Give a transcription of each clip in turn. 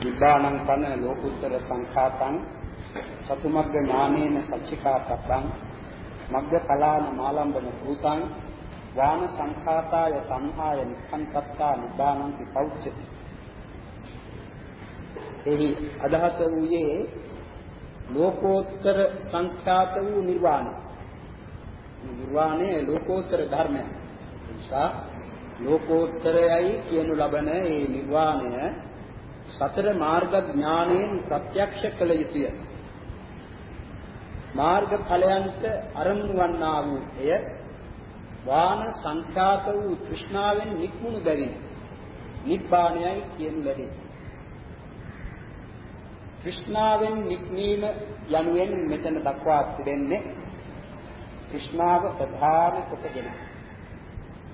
නිබ්බාණං පන ලෝකුත්තර සංඛාතං චතුමග්ග ඥානේන සච්චිකාතබ්බං මග්ග කලාන මාලම්බන භූතං වාන සංඛාතාය සංහාය නික්ඛන්තත්තා නිබ්බාණං විපෞච්චති එහි අදහස වූයේ ලෝකෝත්තර සංඛාත වූ නිර්වාණය. නිර්වාණය ලෝකෝත්තර ධර්මය නිසා ලෝකෝත්තරයයි කියනු ලබන මේ නිර්වාණය සතර මාර්ග ඥාණයෙන් ප්‍රත්‍යක්ෂ කළ යුතුය. මාර්ග ඵලයන්ට අරමුණු වන්නා වූ එය වාන සංඛාත වූ තෘෂ්ණාවෙන් නික්මුණු බැවින් නිබ්බාණයයි කියනු ලැබේ. තෘෂ්ණාවෙන් නික්මීම යනුවෙන් මෙතන දක්වා තිබෙන්නේ තෘෂ්ණාව ප්‍රධාන කොටගෙන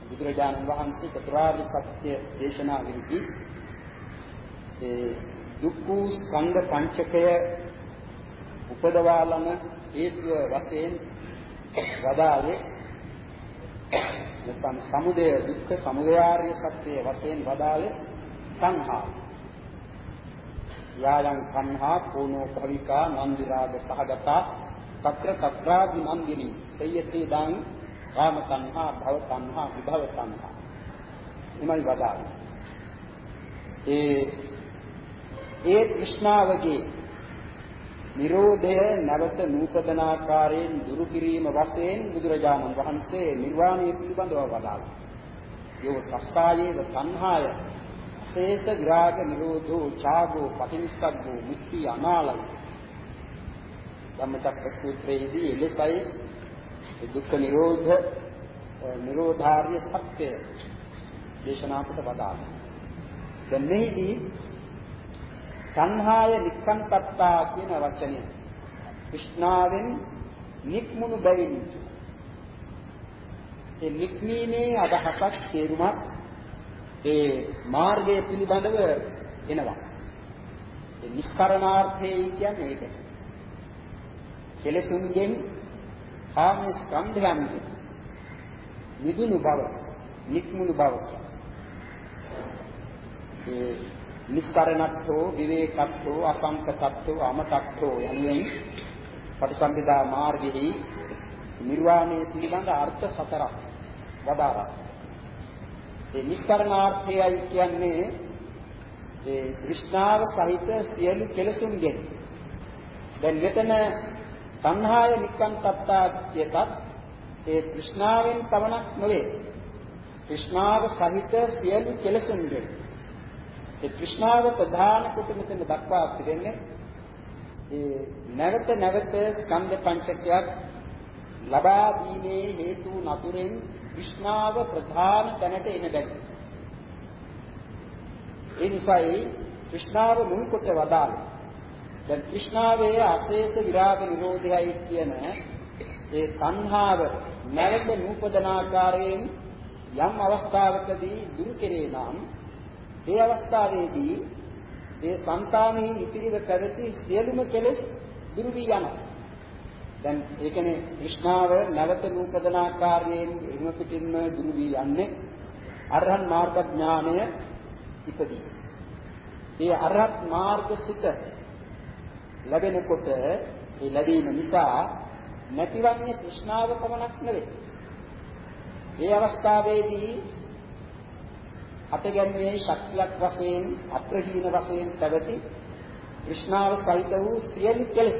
බුදුරජාණන් වහන්සේ චතුරාර්ය සත්‍ය දේශනාවෙහිදී ඒ දුක්ඛ ස්කන්ධ පංචකය උපදවාලන හේතුව වශයෙන් වදාළේ නැත්නම් සමුදය දුක්ඛ සමුදයාර්ය සත්‍ය වශයෙන් වදාළේ සංහාව. යායන් සංහා පෝනෝ භවිකා නන්දිරාග සහගතා తත්‍ර తත්‍රාදි නන්දිනී සයති දං කාම තණ්හා භව තණ්හා විභව තණ්හා එමයි වදාළේ. ඒ ඒ තෘෂ්ණාවගේ නිරෝධය නැවත නූපදන ආකාරයෙන් දුරු කිරීම වශයෙන් බුදුරජාණන් වහන්සේ නිර්වාණය පිළිබඳව වදාළා. යෝ තස්සායේව තණ්හාය ශේෂ විරාග නිරෝධෝ ඡාගෝ පටිනිස්සග්ගෝ මුක්ති අනාලයි. ධම්මචක්ක සූත්‍රයේදී එලෙසයි දුක්ඛ නිරෝධ නිරෝධාර්ය සත්‍ය දේශනා කොට වදාළා. දැන් මෙහිදී සංහාය නික්කන්පත්තා කියන වචනය විෂ්ණාවෙන් නික්මුණු බැවින් ඒ නික්මීමේ අදහසක් තේරුමක් ඒ මාර්ගය පිළිබඳව එනවා. ඒ නිස්කරණාර්ථය කියන්නේ ඒකයි. කෙලෙසුන්ගෙන් කාම ස්කන්ධයන්ගෙන් නිදුණු බව නික්මුණු බව. ඒ නිස්කරණත්වෝ විවේකත්වෝ අසංකතත්වෝ අමතත්වෝ යනුවෙන් පටිසම්භිදා මාර්ගෙහි නිර්වාණය පිළිබඳ අර්ථ සතරක් වදාරා. ඒ නිස්කරණාර්ථයයි කියන්නේ ඒ විශ්නාව සහිත සියලු කෙලසුන්ගෙන්. දැන් මෙතන සංහාය නික්කන්තත්තාත්‍යකත් ඒ তৃෂ්ණාවෙන් පමණක් නොවේ. তৃෂ්ණාව සහිත සියලු කෙලෙසුන්ගේ ඒ তৃෂ්ණාව ප්‍රධාන කොට මෙතන දක්වා තිබෙන්නේ ඒ නැවත නැවත ස්කන්ධ පංචකයක් ලබා දීමේ හේතු නතුරෙන් তৃෂ්ණාව ප්‍රධාන තැනට එන බැරි. ඒ නිසායි তৃෂ්ණාව මුල් කොට වදාළේ දැන් কৃষ্ণාවේ අශේෂ විරාග නිරෝධයයි කියන ඒ සංහාව නැවත නූපදනාකාරයෙන් යම් අවස්ථාවකදී දුරු කෙරේ නම් ඒ අවස්ථාවේදී ඒ సంతානෙහි ඉතිරිව පැවති සියලුම කෙලෙස් දුරු වී යනවා. දැන් ඒ කියන්නේ কৃষ্ণාව නැවත නූපදනාකාරයෙන් එහෙම පිටින්ම දුරු වී යන්නේ අරහන් මාර්ග ඥානය ඉපදී. ඒ අරහත් මාර්ග සිත ලැබෙනකොට ඒ ලැබීම නිසා නැතිවන්නේ තෘෂ්ණාව පමණක් නෙවෙයි. ඒ අවස්ථාවේදී අතගැම්මේ ශක්තියක් වශයෙන් අප්‍රහීන වශයෙන් පැවති තෘෂ්ණාව සහිත වූ සියලු කෙලෙස්.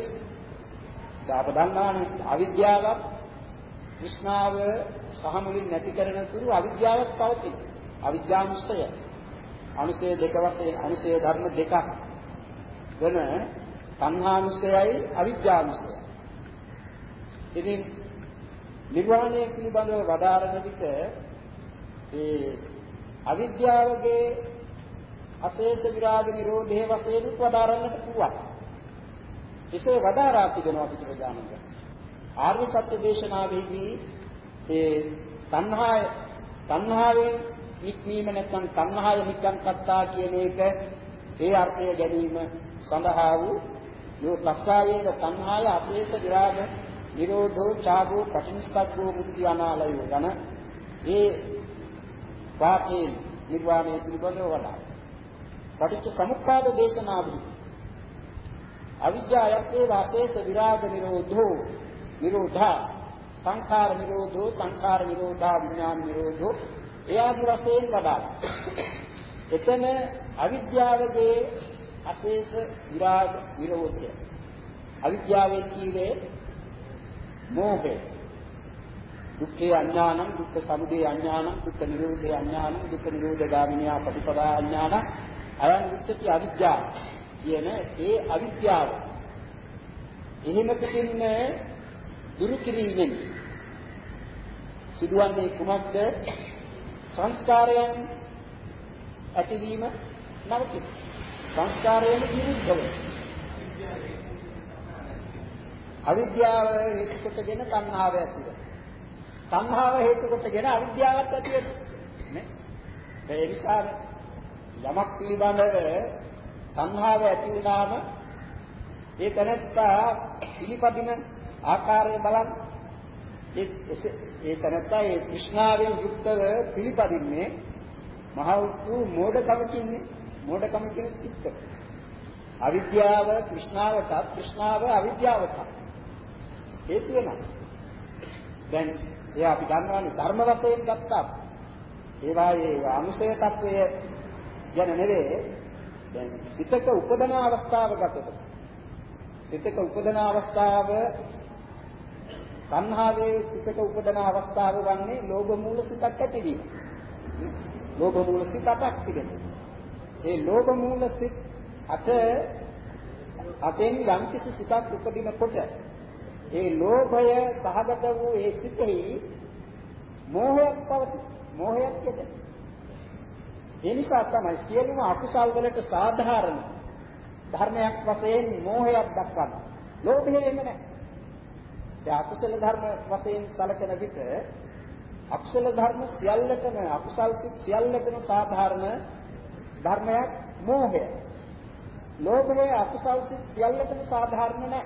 දාප දන්නානේ අවිද්‍යාවක් තෘෂ්ණාව සහමුලින් නැති කරන තුරු අවිද්‍යාවක් පවතින. අවිද්‍යානුසය. අනුසය දෙක වශයෙන් අනුසය ධර්ම දෙකක් වෙන තණ්හානුසයයි අවිද්‍යානුසයයි ඉතින් නිර්වාණය පිළිබඳව වදාරන විට ඒ අවිද්‍යාවගේ අශේෂ විරාග නිරෝධයේ වශයෙන් වදාරන්නට පුළුවන්. එසේ වදාරා තිබෙනවා පිටුපදානක. ආර්ය සත්‍ය දේශනාවේදී ඒ තණ්හාය තණ්හාවෙන් නික්මීම නැත්නම් තණ්හාය නිකම් කත්තා කියන එක ඒ අර්ථය ගැනීම සඳහා වූ යෝ තස්සායේන තණ්හාය අශේෂ විරාග නිරෝධෝ ඡාගෝ පටිනිස්සග්ගෝ මුක්ති අනාලයෝ යන ඒ වාක්‍යයෙන් නිර්වාණය පිළිබඳව වඩා. පටිච්ච සමුප්පාද දේශනාවදී අවිද්‍යාවයේ වාසේස විරාග නිරෝධෝ නිරෝධා සංඛාර නිරෝධෝ සංඛාර නිරෝධා විඥාන නිරෝධෝ ඒ ආදි වශයෙන් වඩා. එතන අවිද්‍යාවගේ අශේෂ විරාග නිරෝධය. අවිද්‍යාවෙන් කීවේ මෝහය. දුක්ඛේ අඥානං දුක්ඛ සමුදය අඥානං දුක්ඛ නිරෝධේ අඥානං දුක්ඛ නිරෝධ ගාමිනියා ප්‍රතිපදා අඥානං අයං උච්චති අවිද්‍යාව කියන ඒ අවිද්‍යාව එහෙම පිටින් දුරු කිරීමෙන් සිදුවන්නේ කුමක්ද සංස්කාරයන් ඇතිවීම නවතින සංස්කාරයෙන් විරුද්ධව අවිද්‍යාව හේතු කොටගෙන තණ්හාව ඇති වෙනවා. තණ්හාව හේතු කොටගෙන අවිද්‍යාවත් ඇති වෙනවා. නේ? ඒ නිසා යමක් පිළිබඳව තණ්හාව ඇති වුණාම ඒ තැනත්තා පිළිපදින ආකාරය බලන්න ඒ ඒ තැනත්තා ඒ કૃષ્ණාවෙන් යුක්තව පිළිපදින්නේ මහ වූ මෝඩකමකින්නේ මෝඩකම කියන්නේ චිත්ත. අවිද්‍යාව කෘෂ්ණාවට කෘෂ්ණාව අවිද්‍යාවට හේතු වෙනවා. දැන් එයා අපි ගන්නවානේ ධර්ම වශයෙන් ගත්තා. ඒවායේ අනුසය తත්වය ගැන නෙවේ. දැන් සිතක උපදන අවස්ථාව ගතට. සිතක උපදන අවස්ථාව සංහාවේ සිතක උපදන අවස්ථාව වන්නේ ලෝභ මූල සිතක් ඇතිවීම. ලෝභ මූල සිතක් තිබෙනවා. ඒ ලෝභ මූල සිත් අට අතෙන් යම්කිසි සිතක් උපදිනකොට ඒ ලෝභය සහගත වූ ඒ සිතෙහි මෝහයක් පවතී. මෝහයක් යෙදෙන. ඒ නිසා තමයි සියලුම අකුසල් වලට සාධාරණ ධර්මයක් වශයෙන් මෝහයක් දක්වන්නේ ලෝභය එන්නේ නැහැ. ඒ අකුසල ධර්ම වශයෙන් සැලකෙන විට අකුසල ධර්ම සියල්ලටම අකුසල් සියල්ලටම සාධාරණ ධර්මයක් මෝහය. ලෝභය අකුසල් සියල්ලටම සාධාරණ නැහැ.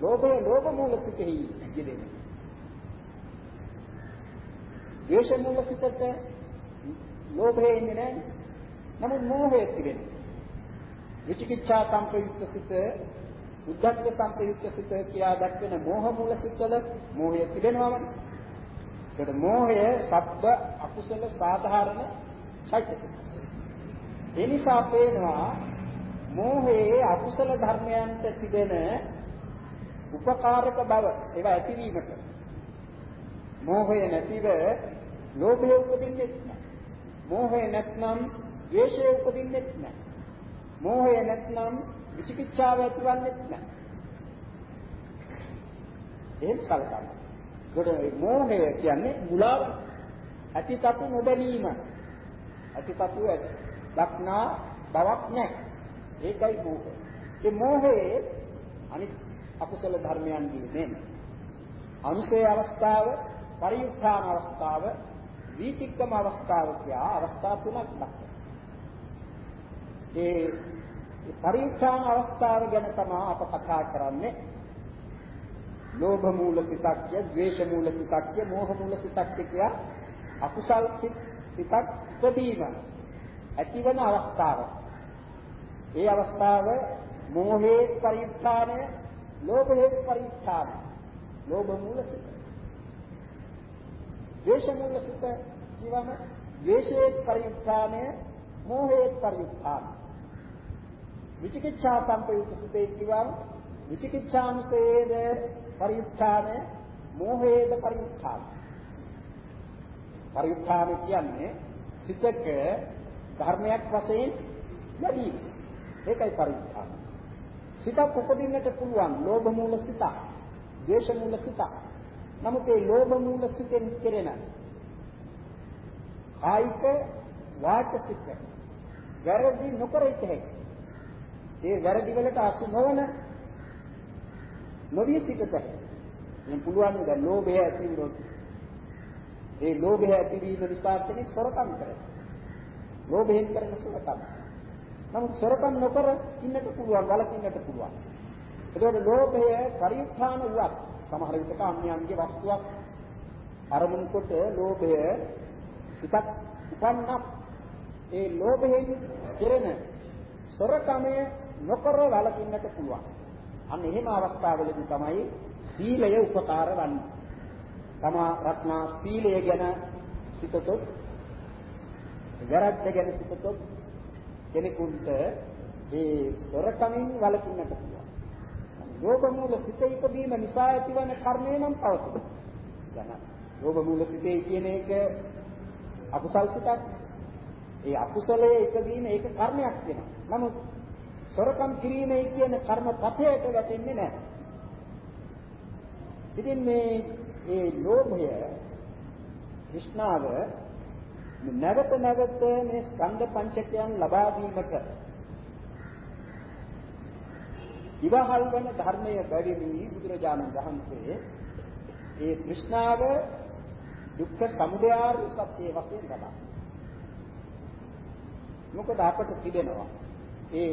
ලෝභය ලෝභ මූල සිතෙහි යෙදෙන්නේ. ද්වේෂ මූල සිතට ලෝභය එන්නේ නැහැ. නමුත් මෝහය තිබෙනවා. විචිකිච්ඡා සංප්‍රයුක්ත සිත, උද්ධච්ච සංප්‍රයුක්ත සිත කියා දක්වන මෝහ මූල සිතවල මෝහය තිබෙනවම. ඒකට මෝහය සබ්බ අකුසල සාධාරණ චෛතසික. ඒ නිසා පේනවා මෝහයේ අකුසල ධර්මයන්ට තිබෙන උපකාරක බව ඒවා ඇතිවීමට මෝහය නැතිව ලෝභය උපදින්නේ නැහැ. මෝහය නැත්නම් ද්වේෂය උපදින්නේ නැහැ. මෝහය නැත්නම් විචිකිච්ඡාව ඇතිවන්නේ නැහැ. එහෙම සලකන්න. ඒකට මෝහය කියන්නේ මුලාව ඇතිතතු නොදැනීම. ඇතිතතු දක්නා බවක් නැහැ. ඒකයි මෝහය. ඒ මෝහයේ අනිත් අකුසල ධර්මයන්ගේ නෙමෙයි. අනුසය අවස්ථාව, පරිඋත්ථාන අවස්ථාව, වීතික්කම අවස්ථාව කියා අවස්ථා තුනක් දක්වනවා. ඒ පරිඋත්ථාන අවස්ථාව ගැන තමයි අප කතා කරන්නේ. ලෝභ මූල සිතක්ය, ද්වේෂ මූල සිතක්ය, මෝහ මූල සිතක්ය කියා අකුසල් සිත් සිතක් ඉදීම ඇතිවන අවස්ථාව. ඒ අවස්ථාව මෝහේ පරිඋත්ථානය, ලෝභේ පරිඋත්ථානය. ලෝභ මූල සිත. ද්වේෂ මූල සිත කියවම ද්වේෂයේ පරිඋත්ථානය, මෝහේ පරිඋත්ථානය. විචිකිච්ඡා සංපයුක්ත සිතේ කියවම විචිකිච්ඡාංශයේද පරිඋත්ථානය, මෝහයේද පරිඋත්ථානය. පරිඋත්ථානය කියන්නේ සිතක ධර්මයක් වශයෙන් ලැබීම. ඒකයි පරිඋත්ථාන. සිතක් උපදින්නට පුළුවන් ලෝභ මූල සිත, ද්වේෂ මූල සිත. නමුත් ඒ ලෝභ මූල සිතෙන් කෙරෙන කායික වාචසික වැරදි නොකර ඉතේ. ඒ වැරදි වලට අසු නොවන නොවිය සිටත. මම පුළුවන් නේද ලෝභය ඇති වුණොත් ඒ ලෝභය ඇතිවීම නිසා කෙනෙක් සොරකම් කරනවා. ලෝභයෙන් කරන සොරකම්. නමුත් සොරකම් නොකර ඉන්නට පුළුවන්, වලකින්නට පුළුවන්. එතකොට ලෝභය පරිඋත්ථාන වුවත් සමහර විටක අන්‍යයන්ගේ වස්තුවක් අරමුණු කොට ලෝභය සිතක් උපන්නක් ඒ ලෝභයෙන් කෙරෙන සොරකමේ නොකර වළකින්නට පුළුවන්. අන්න එහෙම අවස්ථාවලදී තමයි සීලය උපකාර වන්නේ. තමා රත්නා සීලය ගැන සිතතොත් වැරද්ද ගැන සිතතොත් කෙනෙකුට ඒ සොරකමින් වළකින්නට පුළුවන්. ලෝභ මූල සිත ඉදීම නිසා ඇතිවන කර්මය නම් පවතින. දැන් ලෝභ මූල සිතේ කියන එක අකුසල් සිතක්. ඒ අකුසලයේ ඉදීම ඒක කර්මයක් වෙනවා. නමුත් සොරකම් කිරීමේ කියන කර්ම පතයට වැටෙන්නේ නැහැ. ඉතින් මේ ඒ ලෝභය විශ්නාව නැවත නැවත මේ ස්කන්ධ පංචකයන් ලබා දීමට ඉවහල් වන ධර්මයේ බැවිනි බුදුරජාණන් වහන්සේ ඒ કૃષ્ණාව දුක්ඛ සමුදයාර්ය සත්‍ය වශයෙන් ගන්නවා. මොකද අපට තිබෙනවා. ඒ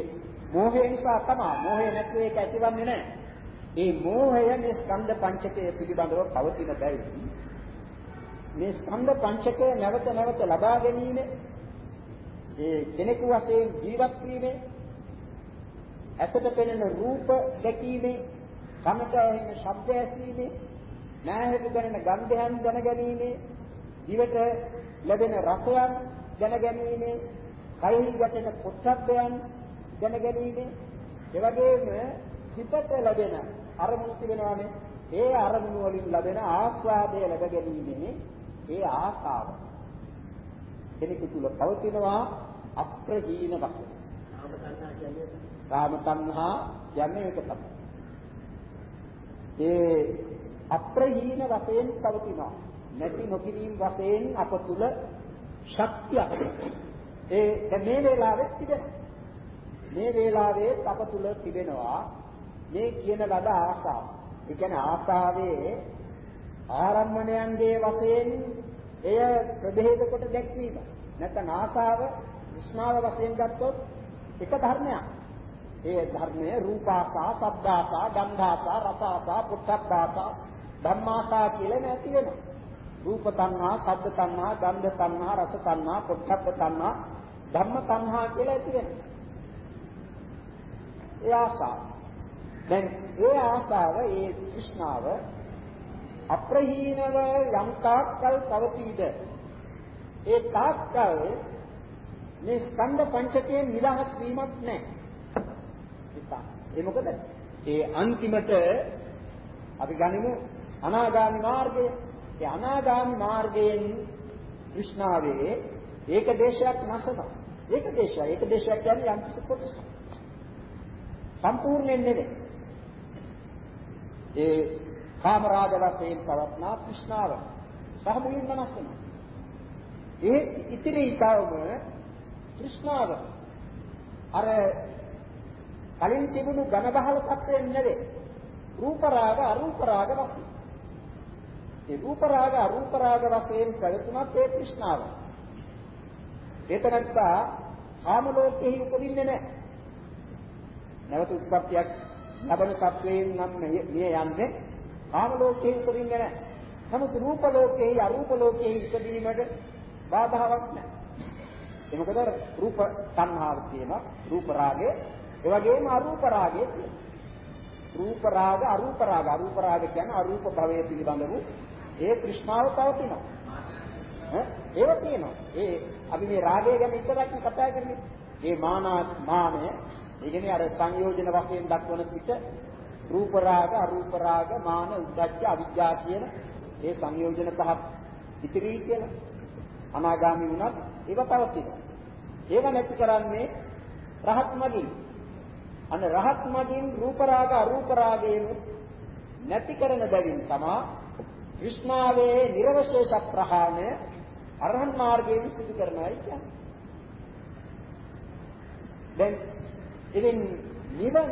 මෝහය නිසා තමයි මෝහය නැත්නම් ඒක ඇතිවන්නේ නැහැ. ඒ මෝහය මේ ස්කන්ධ පංචකය පිළිබඳව පවතින බැවින් මේ ස්කන්ධ පංචකය නැවත නැවත ලබා ගැනීම ඒ කෙනෙකු වශයෙන් ජීවත් වීමේ ඇසට පෙනෙන රූප දැකීමේ කනට ඇහෙන ශබ්ද ඇසීමේ නෑහෙට දැනෙන ගන්ධයන් දැනගැනීමේ දිවට ලැබෙන රසයන් දැනගැනීමේ කයෙහි ගැටෙන පොට්ටබ්බයන් දැනගැනීමේ එවැගේම සිතට ලැබෙන අරමුණු තිබෙනවානේ. ඒ අරමුණු වලින් ලැබෙන ආස්වාදය ලැබ ගැනීමේ ඒ ආසාව කෙනෙකු තුල පවතිනවා අප්‍රහීන වශයෙන්. කාම තණ්හා කියන්නේ ඒක තමයි. ඒ අප්‍රහීන වශයෙන් පවතිනවා. නැති නොකිරීම වශයෙන් අප තුල ශක්තියක්. ඒ මේ වේලාවෙත් තිබෙනවා. මේ වේලාවේ අප තුල තිබෙනවා මේ කියන ලද ආසාව. ඒ කියන්නේ ආසාවේ ආරම්මණයන්ගේ වශයෙන් එය ප්‍රභේද කොට දැක්වීම. නැත්නම් ආසාව විස්මාව වශයෙන් ගත්තොත් එක ධර්මයක්. ඒ ධර්මය රූපාසා, ශබ්දාසා, ගන්ධාසා, රසාසා, පුට්ඨබ්බාසා, ධම්මාසා කියලා නැති වෙනවා. රූප තණ්හා, ශබ්ද තණ්හා, ගන්ධ තණ්හා, රස තණ්හා, පුට්ඨබ්බ තණ්හා, ධම්ම තණ්හා කියලා ඇති වෙනවා. ඒ ආසාව. දැන් ඒ ආසාව, ඒ තෘෂ්ණාව අප්‍රහීනව යම් තාක්කල් පවතීද ඒ තාක්කල් මේ ස්කන්ධ පංචකයෙන් නිදහස් වීමක් නැහැ. ඒ මොකද? ඒ අන්තිමට අපි ගනිමු අනාගාමි මාර්ගය. ඒ අනාගාමි මාර්ගයෙන් કૃષ્ණාවේ ඒක දේශයක් නැසනවා. ඒක දේශය. ඒක දේශයක් කියන්නේ යම් කිසි කොටසක්. සම්පූර්ණයෙන් නෙවෙයි. ඒ කාමරාග වශයෙන් පවත්නා කුෂ්ණාව සහ මුලින්ම නැසෙන. ඒ ඉතිරි ඊතාවම කුෂ්ණාව අර කලින් තිබුණු ඝන බහල තත්ත්වයෙන් නෙවේ. රූප රාග අරූප රාග වශයෙන්. ඒ රූප රාග අරූප රාග වශයෙන් ප්‍රයතුනත් ඒ කුෂ්ණාව. ඒතරත්ත කාම ලෝකෙහි උපදින්නේ නැහැ. නැවත උත්පත්තියක් ලබන තත්වයෙන් නම් මේ යන්නේ කාම ලෝකෙහි උපදින්නේ නැහැ. නමුත් රූප ලෝකෙහි අරූප ලෝකෙහි ඉපදීමට බාධාවක් නැහැ. ඒ මොකද රූප තණ්හාව තියෙනවා රූප රාගය ඒ වගේම අරූප රාගය තියෙනවා. රූප රාග අරූප රාග අරූප රාග කියන්නේ අරූප භවය පිළිබඳව ඒ કૃષ્ණාව පවතිනවා. ඈ ඒව තියෙනවා. ඒ අපි මේ රාගය ගැන විතරක් කතා කරන්නේ. මේ මානා මානය ඒ කියන්නේ අර සංයෝජන වශයෙන් දක්වන පිට රූප රාග අරූප රාග මාන උද්දච්ච අවිජ්ජා කියන ඒ සංයෝජන පහ ඉතිරි කියලා අනාගාමී වුණත් ඒව පවතිනවා. ඒව නැති කරන්නේ රහත් මගින්. අන්න රහත් මගින් රූප රාග අරූප රාගයෙන් නැති කරන බැවින් තමා විස්මාවේ නිර්වශේෂ ප්‍රහාණය අරහන් මාර්ගයෙන් සිදු කරනවායි කියන්නේ. දැන් ඉතින් නිවන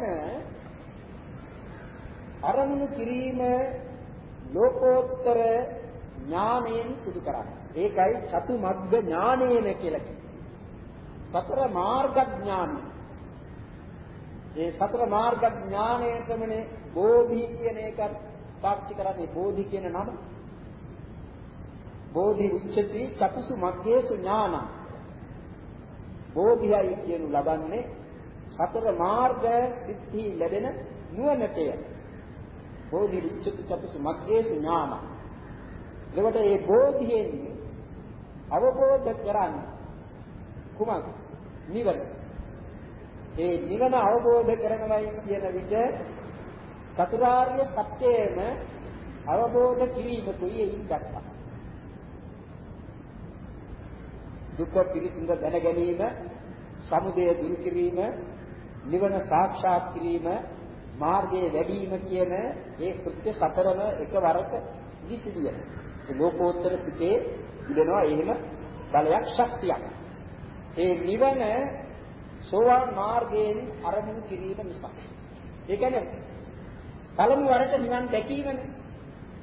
අරමුණු කිරීම ලෝකෝත්තර ඥානයෙන් සිදු කරන්නේ. ඒකයි චතු මග්ග ඥානේන කියලා කියන්නේ. සතර මාර්ග ඥානය. ඒ සතර මාර්ග ඥානයේ ප්‍රමණය බෝධි කියන එක පාක්ෂි කරන්නේ බෝධි කියන නම. බෝධි උච්චති චතුසු මග්ගේසු ඥානං බෝධියයි කියනු ලබන්නේ සතර මාර්ග සිද්ධි ලැබෙන නුවණටය බෝධි උච්චති චතුසු මග්ගේසු ඥානං එතකොට මේ බෝධියෙන් අවබෝධ කරන්නේ කුමක් නිවන. ඒ නිවන අවබෝධ කරනවයි කියන විට චතුරාර්ය සත්‍යයම අවබෝධ කිරීමකුයි එයින් ගත්තා. දුක්ඛ පිළිසිඳ දැන ගැනීම, සමුදය දුරු කිරීම, නිවන සාක්ෂාත් කිරීම, මාර්ගයේ වැඩිම කියන ඒ කෘත්‍ය සතරම එකවරක විසිදිය. ඒ ලෝකෝත්තර සිතේ ඉදෙනවා එහෙම බලයක් ශක්තියක්. ඒ නිවන සෝවාන් මාර්ගයෙන් අරමුණු කිරීම නිසා. ඒ කියන්නේ පළමු වරට නිවන් දැකීමනේ.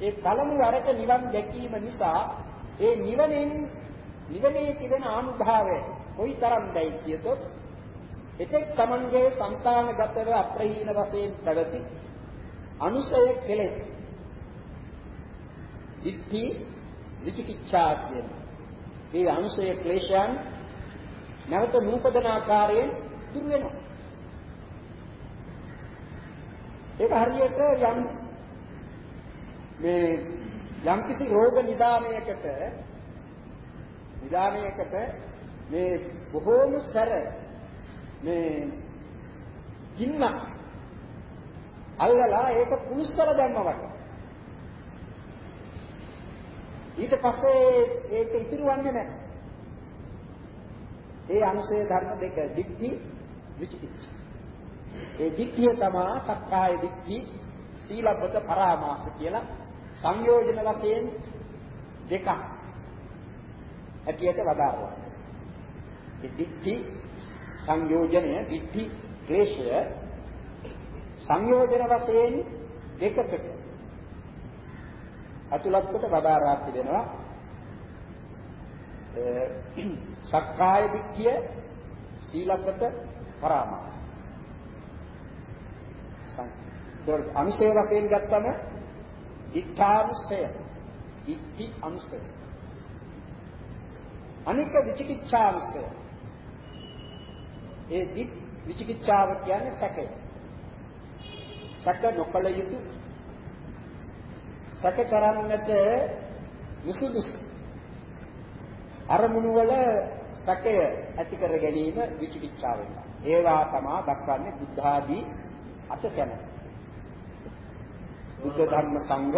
ඒ පළමු වරට නිවන් දැකීම නිසා ඒ නිවනෙන් නිවනේ තිබෙන ආනුභාවය කොයිතරම්දයි කියතොත් එතෙක් Tamanගේ సంతానගතව අප්‍රහීන වශයෙන් පැවති අනුසය කෙලෙස් ඉක්ති විචිකිච්ඡා කියන මේ අනුසය ක්ලේශයන් නැවත නූපදන ආකාරයෙන් දුර වෙනවා. ඒක හරියට යම් මේ යම්කිසි රෝග නිදානයකට නිදානයකට මේ බොහෝම සැර මේ ගින්න අල්ලලා ඒක පුරුස් කර දැම්මවට ඊට පස්සේ ඒක ඉතුරු වන්නේ නැහැ. ඒ අනුසය ධර්ම දෙක දික්ටි විචිකිච්ඡා ඒ දික්තිය තමා සක්කාය දික්ති සීලබ්බත පරාමාස කියලා සංයෝජන වශයෙන් දෙකක් ඇටියට වදාරනවා. ඒ දික්ති සංයෝජනය දික්ති ක්ලේශය සංයෝජන වශයෙන් දෙකකට අතුලත් කොට වදාරා තිබෙනවා. සක්කාය දික්තිය සීලබ්බත පරාමාස ඒකට අනුසය වශයෙන් ගත්තම ඉත්තානුසය. ඉත්ති අනුසය. අනික විචිකිච්ඡානුසය. ඒ දික් විචිකිච්ඡාව කියන්නේ සැකය. සැක නොකළ යුතු සැක කරන්නට විසුදුසු අරමුණු වල සැකය ඇති කර ගැනීම විචිකිච්ඡාව වෙනවා. ඒවා තමයි දක්වන්නේ බුද්ධ ආදී අතකැන. බුද්ධ ධර්ම සංඝ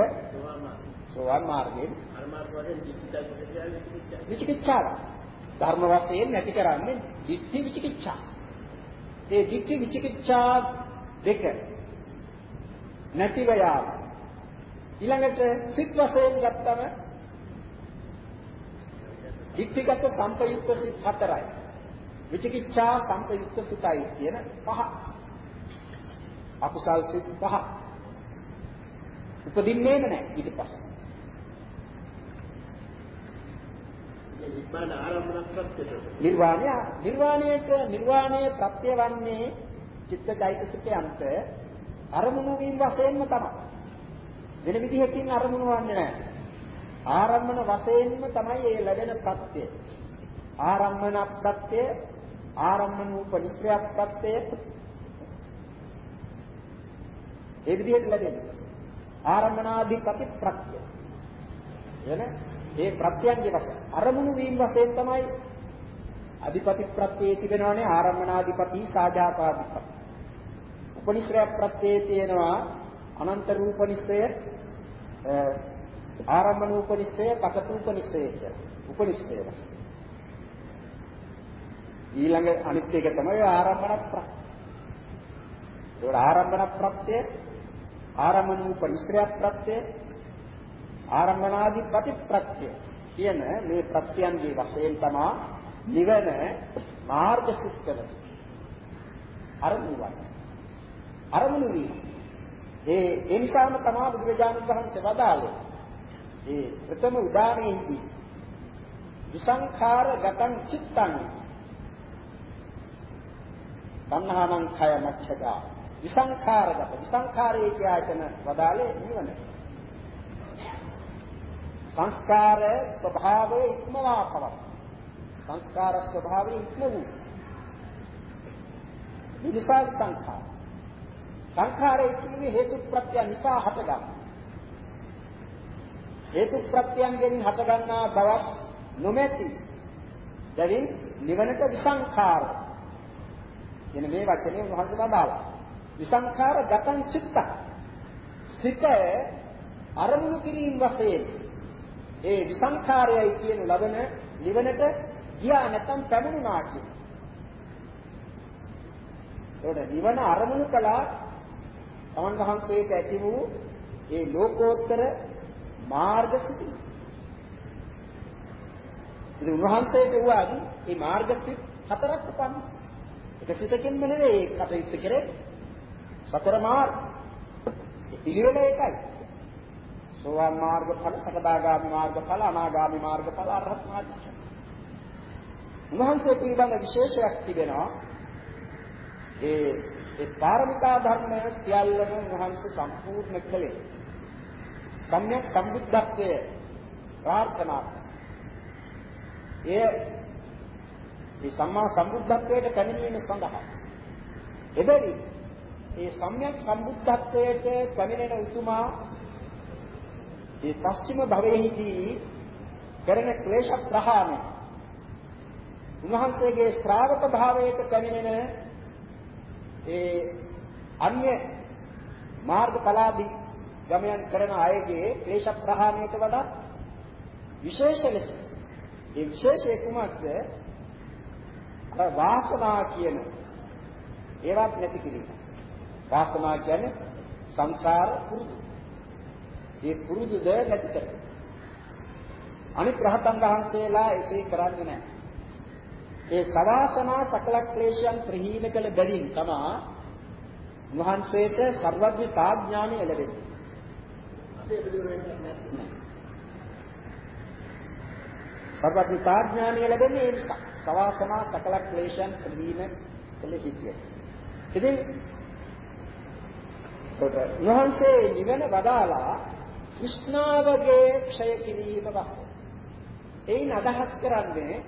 සෝවාන් මාර්ගයෙන් විචිකිච්ඡාව. ධර්ම වශයෙන් නැති කරන්නේ ditthi විචිකිච්ඡා. ඒ ditthi විචිකිච්ඡා දෙක නැතිව යාම. ඊළඟට සිත් වශයෙන් ගත්තම ditthිගත සංපයුක්ත සිත් හතරයි. විචිකිච්ඡා සංපයුක්ත සිතයි කියන පහ. අකුසල් සිත් පහ. උපදින්නේම නැහැ ඊට පස්සේ. නිර්වාණ ආරම්භන ප්‍රත්‍යය. නිර්වාණය නිර්වාණයට නිර්වාණය ප්‍රත්‍ය වන්නේ චිත්තචෛතසිකයන්ට අරමුණු වීම වශයෙන්ම තමයි. වෙන විදිහකින් අරමුණු වන්නේ නැහැ. ආරම්මන වශයෙන්ම තමයි ඒ ලැබෙන ප්‍රත්‍යය. ආරම්මන ප්‍රත්‍යය ආරම්මන උපනිශ්‍රය ප්‍රත්‍යය ඒ විදිහට ලැබෙනවා. ආරම්භනාධිපති ප්‍රත්‍ය. එන ඒ ප්‍රත්‍යයන්ගේ වශයෙන් අරමුණු වීම වශයෙන් තමයි අධිපති ප්‍රත්‍යයේ තිබෙනවානේ ආරම්භනාධිපති සාජාපාධිපති. උපනිශ්‍රය ප්‍රත්‍යයේ තියෙනවා අනන්ත රූපනිශ්‍රය ආරම්භන උපනිශ්‍රය පකතු උපනිශ්‍රය කියලා. උපනිශ්‍රය වශයෙන්. ඊළඟ අනිත් එක තමයි ආරම්භන ප්‍රත්‍ය. ඒක ආරම්භන ප්‍රත්‍ය ආරම්භණූප නිස්ත්‍රය ප්‍රත්‍ය ආරම්භනාදී ප්‍රතිප්‍රත්‍ය කියන මේ ප්‍රත්‍යයන්ගේ වශයෙන් තමයි නිවන මාර්ග සුත්තර අරමුණු වන්නේ. අරමුණු වී ඒ ඒ නිසාම තමයි බුදුරජාණන් වහන්සේ වදාළේ. ඒ ප්‍රථම උදාහරණයේදී විසංඛාර ගතං චිත්තං තණ්හානං khය මච්ඡදා. විසංඛාරගත. විසංඛාරයේ කියචන වදාලේ නිවන. සංස්කාර ස්වභාවය ඉක්මවා පවත්. සංස්කාර ස්වභාවය ඉක්ම වූ. නිසා සංඛාර. සංඛාරය කියන්නේ හේතු ප්‍රත්‍ය නිසා හටගන්න. හේතු ප්‍රත්‍යයෙන් හටගන්නා බවක් නොමැති. දැන් නිවනට විසංඛාර. එන මේ වචනේ උන්වහන්සේ බදාලා. විසංඛාර ගතං චිත්ත. සිත අරමුණු කිරීම වශයෙන් ඒ විසංඛාරයයි කියන ලබන නිවනට ගියා නැත්නම් පැමුණුනා කියන. ඒකට නිවන අරමුණු කළා තමන් වහන්සේට ඇති වූ ඒ ලෝකෝත්තර මාර්ග සිටි. ඉතින් උන්වහන්සේට වුණා මේ මාර්ග සිත් හතරක් උපන්න. එක සිතකින්ම නෙවෙයි ඒක කටයුත්ත කරේ. සතර මාර්ග. පිළිවෙල ඒකයි. සෝවාන් මාර්ගඵල, සකදාගාමි මාර්ගඵල, අනාගාමි මාර්ගඵල, අරහත් මාර්ගඵල. උන්වහන්සේ පිළිබඳ විශේෂයක් තිබෙනවා. ඒ ඒ පාරමිතා ධර්ම සියල්ලම උන්වහන්සේ සම්පූර්ණ කළේ. සම්‍යක් සම්බුද්ධත්වයේ ප්‍රාර්ථනා. ඒ මේ සම්මා සම්බුද්ධත්වයට පැමිණීම සඳහා එබැවින් ඒ සම්‍යක් සම්බුද්ධත්වයට පැමිණෙන උතුමා මේ පස්චිම භවයේදී කරන ක්ලේශ ප්‍රහාණය. උන්වහන්සේගේ ශ්‍රාවක භාවයට පැමිණෙන ඒ අන්‍ය මාර්ගඵලාදී ගමයන් කරන අයගේ ක්ලේශ ප්‍රහාණයට වඩා විශේෂ ලෙස. ඒ විශේෂය කුමක්ද? අර වාසනා කියන ඒවත් නැති කිරීම. වාසනා කියන්නේ සංසාර පුරුදු. ඒ පුරුදුද නැති කර අනිත් රහතන් වහන්සේලා එසේ කරන්නේ නැහැ ඒ සවාසනා සකල ක්ලේශයන් ප්‍රහීන කළ බැවින් තමා වහන්සේට සර්වඥතා ඥානය ලැබෙන්නේ. සර්වඥතා ඥානය ලැබෙන්නේ ඒ නිසා. සවාසනා සකල ක්ලේශයන් ප්‍රහීන කළ හිතිය. ඉතින් වහන්සේ නිවන වදාලා કૃષ્ණාවගේ ක්ෂය කිරීම වස්තු. එයින් අදහස් කරන්නේ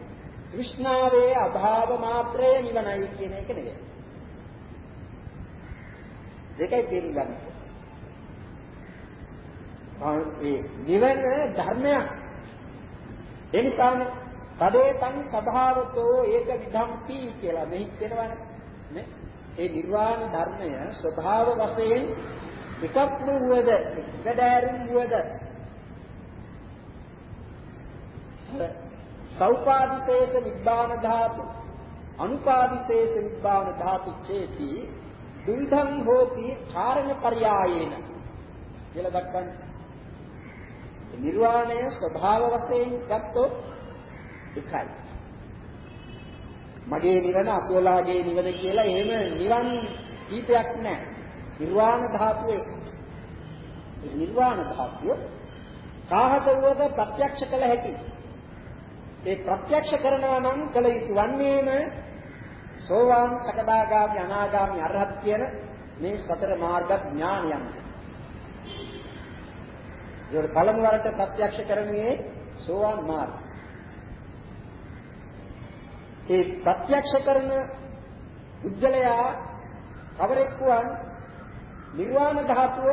තෘෂ්ණාවේ අභාව මාත්‍රය නිවනයි කියන එක නෙවෙයි. දෙකයි තේරුම් ගන්න. ඒ නිවන ධර්මයක්. ඒ නිසානේ තදේතං ස්වභාවතෝ ඒක විධම්පි කියලා මෙහි වෙනවනේ. නේ? ඒ නිර්වාණ ධර්මය ස්වභාව වශයෙන් එකක් වුවද එක දෑරුම් වුවද සෞපාදිශේෂ නිබ්බාන ධාතු අනුපාදිශේෂ නිබ්බාන ධාතු චේති දුවිධං හෝති කාරණ පర్యායේන කියලා දක්වන්නේ. නිර්වාණය ස්වභාව වශයෙන් ගත්තොත් එකයි. මගේ නිවන අසවලාගේ නිවන කියලා එහෙම නිවන් කීපයක් නැහැ. නිර්වාණ ධාතුවේ නිර්වාණ ධාතුව කාහත වූද ප්‍රත්‍යක්ෂ කළ හැකියි ඒ ප්‍රත්‍යක්ෂ කරනවා නම් කල යුතු වන්නේම සෝවාන් සකදාගාමි අනාගාමි අරහත් කියන මේ සතර මාර්ග ඥානයන්. ඒ පළමු වරට ප්‍රත්‍යක්ෂ කරන්නේ සෝවාන් මාර්ග. ඒ ප්‍රත්‍යක්ෂ කරන උජ්ජලයා කවරෙක් වන් නිර්වාණ ධාතුව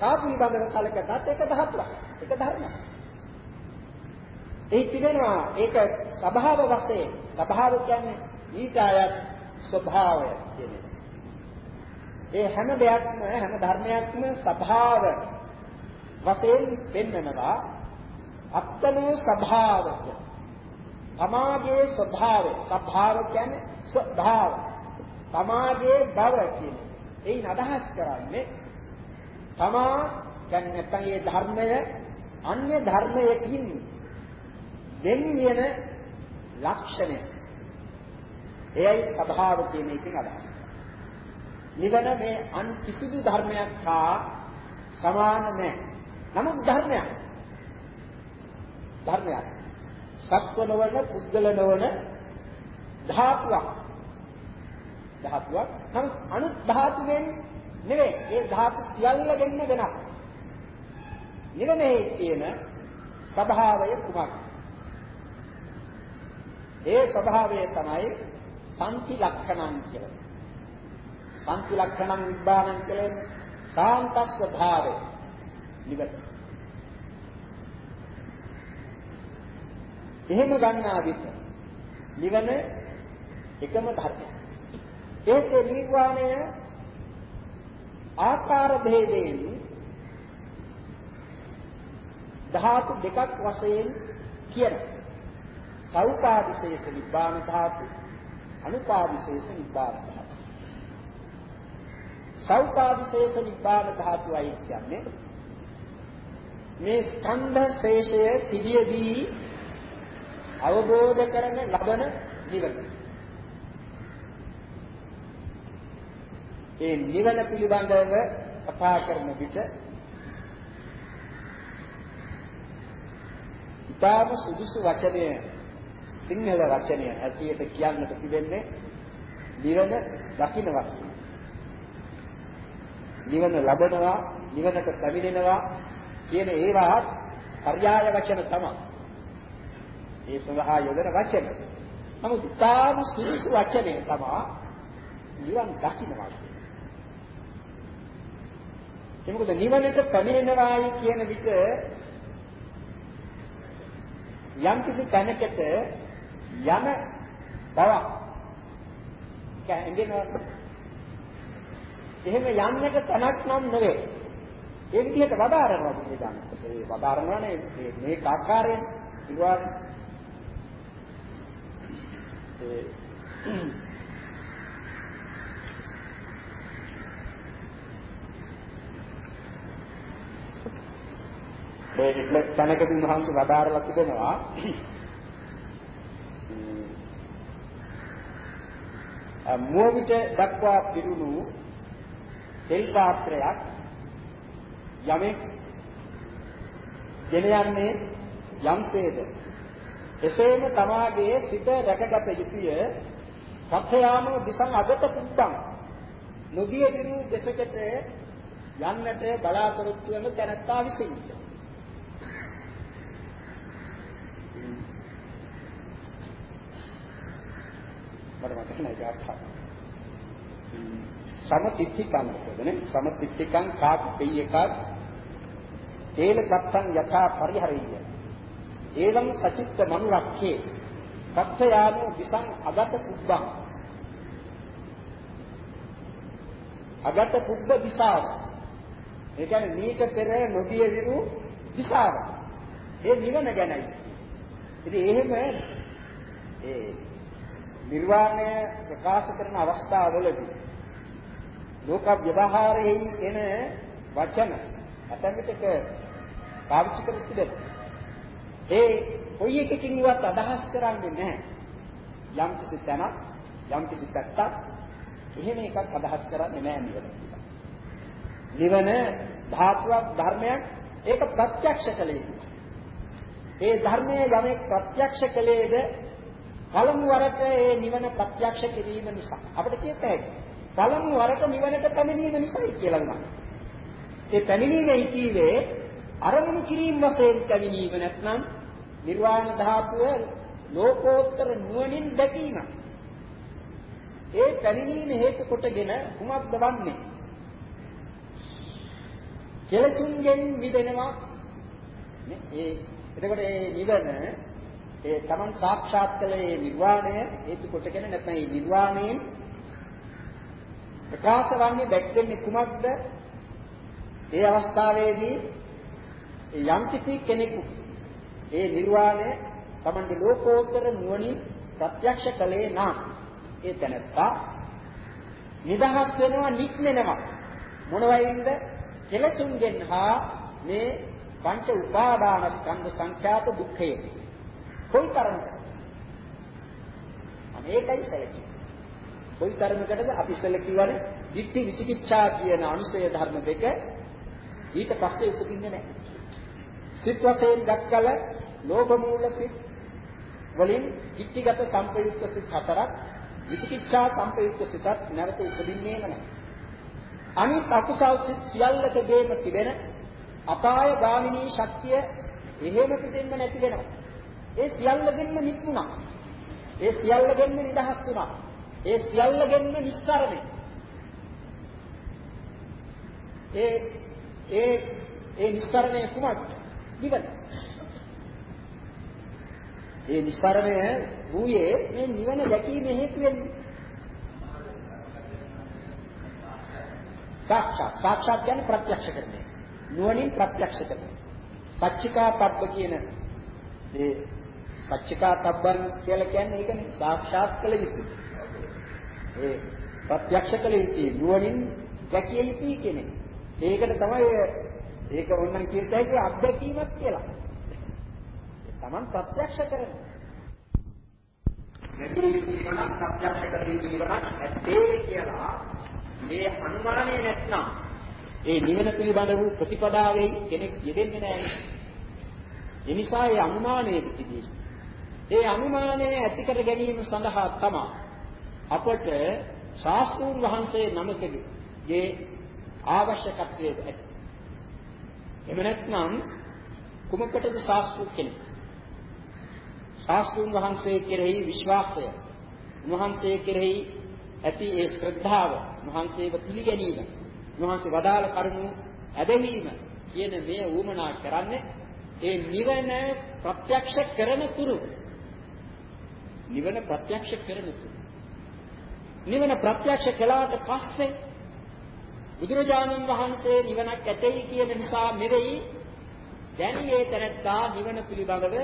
කාපු නිබඳව කලකටත් එක ධාතුවක්. එක ධර්මයක්. එහි තිබෙනවා ඒක ස්වභාව වශයෙන් ස්වභාව කියන්නේ ඊට අයත් ස්වභාවය කියන්නේ. ඒ හැම දෙයක්ම හැම ධර්මයක්ම ස්වභාව වශයෙන් පෙන්වනවා අත්තනෝ ස්වභාවය. තමාගේ ස්වභාවය ස්වභාව කියන්නේ ස්වභාව. තමාගේ බව කියන්නේ. එයින් අදහස් කරන්නේ තමා කියන්නේ නැත්නම් මේ ධර්මය අන්‍ය ධර්මයකින් වෙන් වෙන ලක්ෂණය. එයයි ස්වභාව කියන එකෙන් අදහස්. නිවන මේ අන් කිසිදු ධර්මයක් හා සමාන නැහැ. නමුත් ධර්මයක්. ධර්මයක්. සත්ව නොවන පුද්ගල නොවන ධාතුවක්. ධාතුවක්. නමුත් අනුත් ධාතුවෙන් නෙවෙයි. ඒ ධාතු සියල්ලගෙන්ම වෙනස්. නිවනේ තියෙන ස්වභාවය කුමක්ද? ඒ ස්වභාවය තමයි සම්පි ලක්ෂණම් කියලා. සම්පි ලක්ෂණම් නිබ්බාණං කියන්නේ සාන්ත ස්වභාවය. නිවන. එහෙම ගන්නා විට නිවන එකම ධර්මයක්. ඒත් නිර්වාණය ආකාර භේදයෙන් ධාතු දෙකක් වශයෙන් කියන සෞපාදිශේෂ නිබ්බාන ධාතු අනුපාදිශේෂ නිබ්බාන ධාතු සෞපාදිශේෂ නිබ්බාන ධාතුවයි කියන්නේ මේ ස්කන්ධ ශේෂය පිළියදී අවබෝධ කරන ලබන නිවන. ඒ නිවන පිළිබඳව කතා කරන විට ඉතාම සුදුසු වචනය සිංහල වචනය හැටියට කියන්නට තිබෙන්නේ නිවන දකින්නවා. නිවන ලබනවා නිවනට පැමිණෙනවා කියන ඒවා පర్యాయ වචන තමයි. ඒ සඳහා යොදන වචන. නමුත් ඉතාම සුදුසු වචනය තමයි නිවන් දකින්නවා. ඒ මොකද නිවනට පැමිණෙනවායි කියන විට යම් කිසි තැනකට යන බවක් කැඳෙනවා එහෙම යන්නට තැනක් නම් නෙවෙයි ඒ විදිහට වදාරනවා බුදුදහම ඒ වදාරනවානේ මේ ආකාරයෙන්. ඉවර ඒ ඒ තැනකදී උන්වහන්සේ වදාරලා තිබෙනවා. මුවවිට දක්වා පිරුණු තෙල් පාත්‍රයක් යමෙක් ගෙන යන්නේ යම්සේද? එසේම තමාගේ සිත රැකගත යුතුය. සත්‍යාම දිසං අගත පුත්තං. නොගිය දිනු දෙසකට යන්නට බලාපොරොත්තු වන තැනත්තා විසින් මට මතක නැහැ ගාථා. සමතිත්තිකං කියදනේ සමතිත්තිකං කාපි පෙය්‍යකක් තේල කත්තං යථා පරිහරිය. ඒවං සචිත්ත මනුරක්ඛේ. පත්තයානෝ විසං අගත පුබ්බං. අගත පුබ්බ දිසාව ඒ කියන්නේ මේක පෙර නොදිය විරු දිසාව ඒ නිවන ගැනයි. ඉතින් එහෙම ඒ නිර්වාණය ප්‍රකාශ කරන අවස්ථාවවලදී ලෝක ව්‍යවහාරයේ එන වචන අතන් විටක පාවිච්චි කර තිබෙනවා. ඒ කොයි එකකින්වත් අදහස් කරන්නේ නැහැ. යම් කිසි තැනක් යම් කිසි පැත්තක් එහෙම එකක් අදහස් කරන්නේ නැහැ නිවන. නිවන ධාතුවක් ධර්මයක් ඒක ප්‍රත්‍යක්ෂ කලේ. ඒ ධර්මයේ යමෙක් ප්‍රත්‍යක්ෂ කලේද පළමු වරට ඒ නිවන ප්‍රත්‍යක්ෂ කිරීම නිසා අපිට කියත හැකි. පළමු වරට නිවනට පැමිණීම නිසායි කියලා වුණා. ඒ පැමිණීමයි කීවේ අරමුණු කිරීම වශයෙන් පැමිණීම නැත්නම් නිර්වාණ ධාතුව ලෝකෝත්තර නුවණින් දැකීම. ඒ පැමිණීම හේතු කොටගෙන කුමක්ද වන්නේ? කෙලසුන්ගෙන් මිදෙනවා. ඒ එතකොට මේ නිවන ඒ Taman සාක්ෂාත් කළේ නිර්වාණය හේතු කොටගෙන නැත්නම් මේ නිර්වාණයෙන් ප්‍රකාශ වන්නේ දැක්වෙන්නේ කුමක්ද? ඒ අවස්ථාවේදී යම් කිසි කෙනෙකු ඒ නිර්වාණය Tamanගේ ලෝකෝත්තර නුවණින් ප්‍රත්‍යක්ෂ කළේ නම් ඒ තැනත්තා නිදහස් වෙනවා නික්මෙනවා. මොනවයින්ද? කෙලසුන්ගෙන් හා මේ පංච උපාදාන ස්කන්ධ සංඛ්‍යාත දුක්ඛයේ කොයි තරමද? මේකයි සැලකීම. කොයි තරමකටද අපි ඉස්සෙල්ලා කිව්වනේ ditthi විචිකිච්ඡා කියන අනුසය ධර්ම දෙක ඊට පස්සේ උපදින්නේ නැහැ. සිත් වශයෙන් දක්කල ලෝභ මූල සිත් වලින් ditthිගත සංපයුක්ත සිත් හතරක් විචිකිච්ඡා සංපයුක්ත සිතත් නැවත උපදින්නේ නැහැ. අනිත් අකුසල් සිත් සියල්ලකදීම තිබෙන අපාය ගාමිනී ශක්තිය එහෙම පිටින්ම නැති වෙනවා. ඒ සියල්ලගෙන්ම නික්මුණා. ඒ සියල්ලගෙන්ම නිදහස් වුණා. ඒ සියල්ලගෙන්ම නිස්සාරණය. ඒ ඒ ඒ නිස්සාරණය කුමක්ද? නිවන. ඒ නිස්සාරණය වූයේ මේ නිවන දැකීම හේතු වෙන්නේ. සාක්ෂාත් සාක්ෂාත් කියන්නේ ප්‍රත්‍යක්ෂ කරන්නේ. නුවණින් ප්‍රත්‍යක්ෂ කරන්නේ. සච්චිකා තබ්බ කියන ඒ සච්චිකා තබ්බන් කියලා කියන්නේ ඒකනේ සාක්ෂාත් කළ යුතුයි. ඒ ප්‍රත්‍යක්ෂ කළ යුතුයි නුවණින් දැකිය යුතුයි කියන්නේ. ඒකට තමයි ඒක ඕනනම් කියත හැකි අත්දැකීමක් කියලා. Taman ප්‍රත්‍යක්ෂ කරනවා. මෙතුණු ජීවන ප්‍රත්‍යක්ෂ කරගෙන ජීවන ඇත්තේ කියලා මේ අනුමානය නැත්නම් ඒ නිවන පිළිබඳ වූ ප්‍රතිපදාවේ කෙනෙක් යෙදෙන්නේ නැහැ. ඒ නිසා ඒ අනුමානයේ පිටිදී. ඒ අනුමානය ඇති කර ගැනීම සඳහා තමයි අපට ශාස්ත්‍රූන් වහන්සේ නමකගේ අවශ්‍යකත්වයේ ඇති. එහෙම නැත්නම් කුමකටද ශාස්ත්‍රු කෙනෙක්? ශාස්ත්‍රූන් වහන්සේ කෙරෙහි විශ්වාසය, උන්වහන්සේ කෙරෙහි ඇති ඒ ශ්‍රද්ධාව, උන්වහන්සේව පිළිගැනීම, උන්වහන්සේ වදාළ කරුණු ඇදහිීම කියන මේ ඌමනා කරන්නේ ඒ නිවන ප්‍රත්‍යක්ෂ කරන තුරු නිවන ප්‍රත්‍යක්ෂ කරන තුරු නිවන ප්‍රත්‍යක්ෂ කළාට පස්සේ බුදුරජාණන් වහන්සේ නිවනක් ඇතයි කියන නිසා නෙවෙයි දැන් මේ තැනත්තා නිවන පිළිබඳව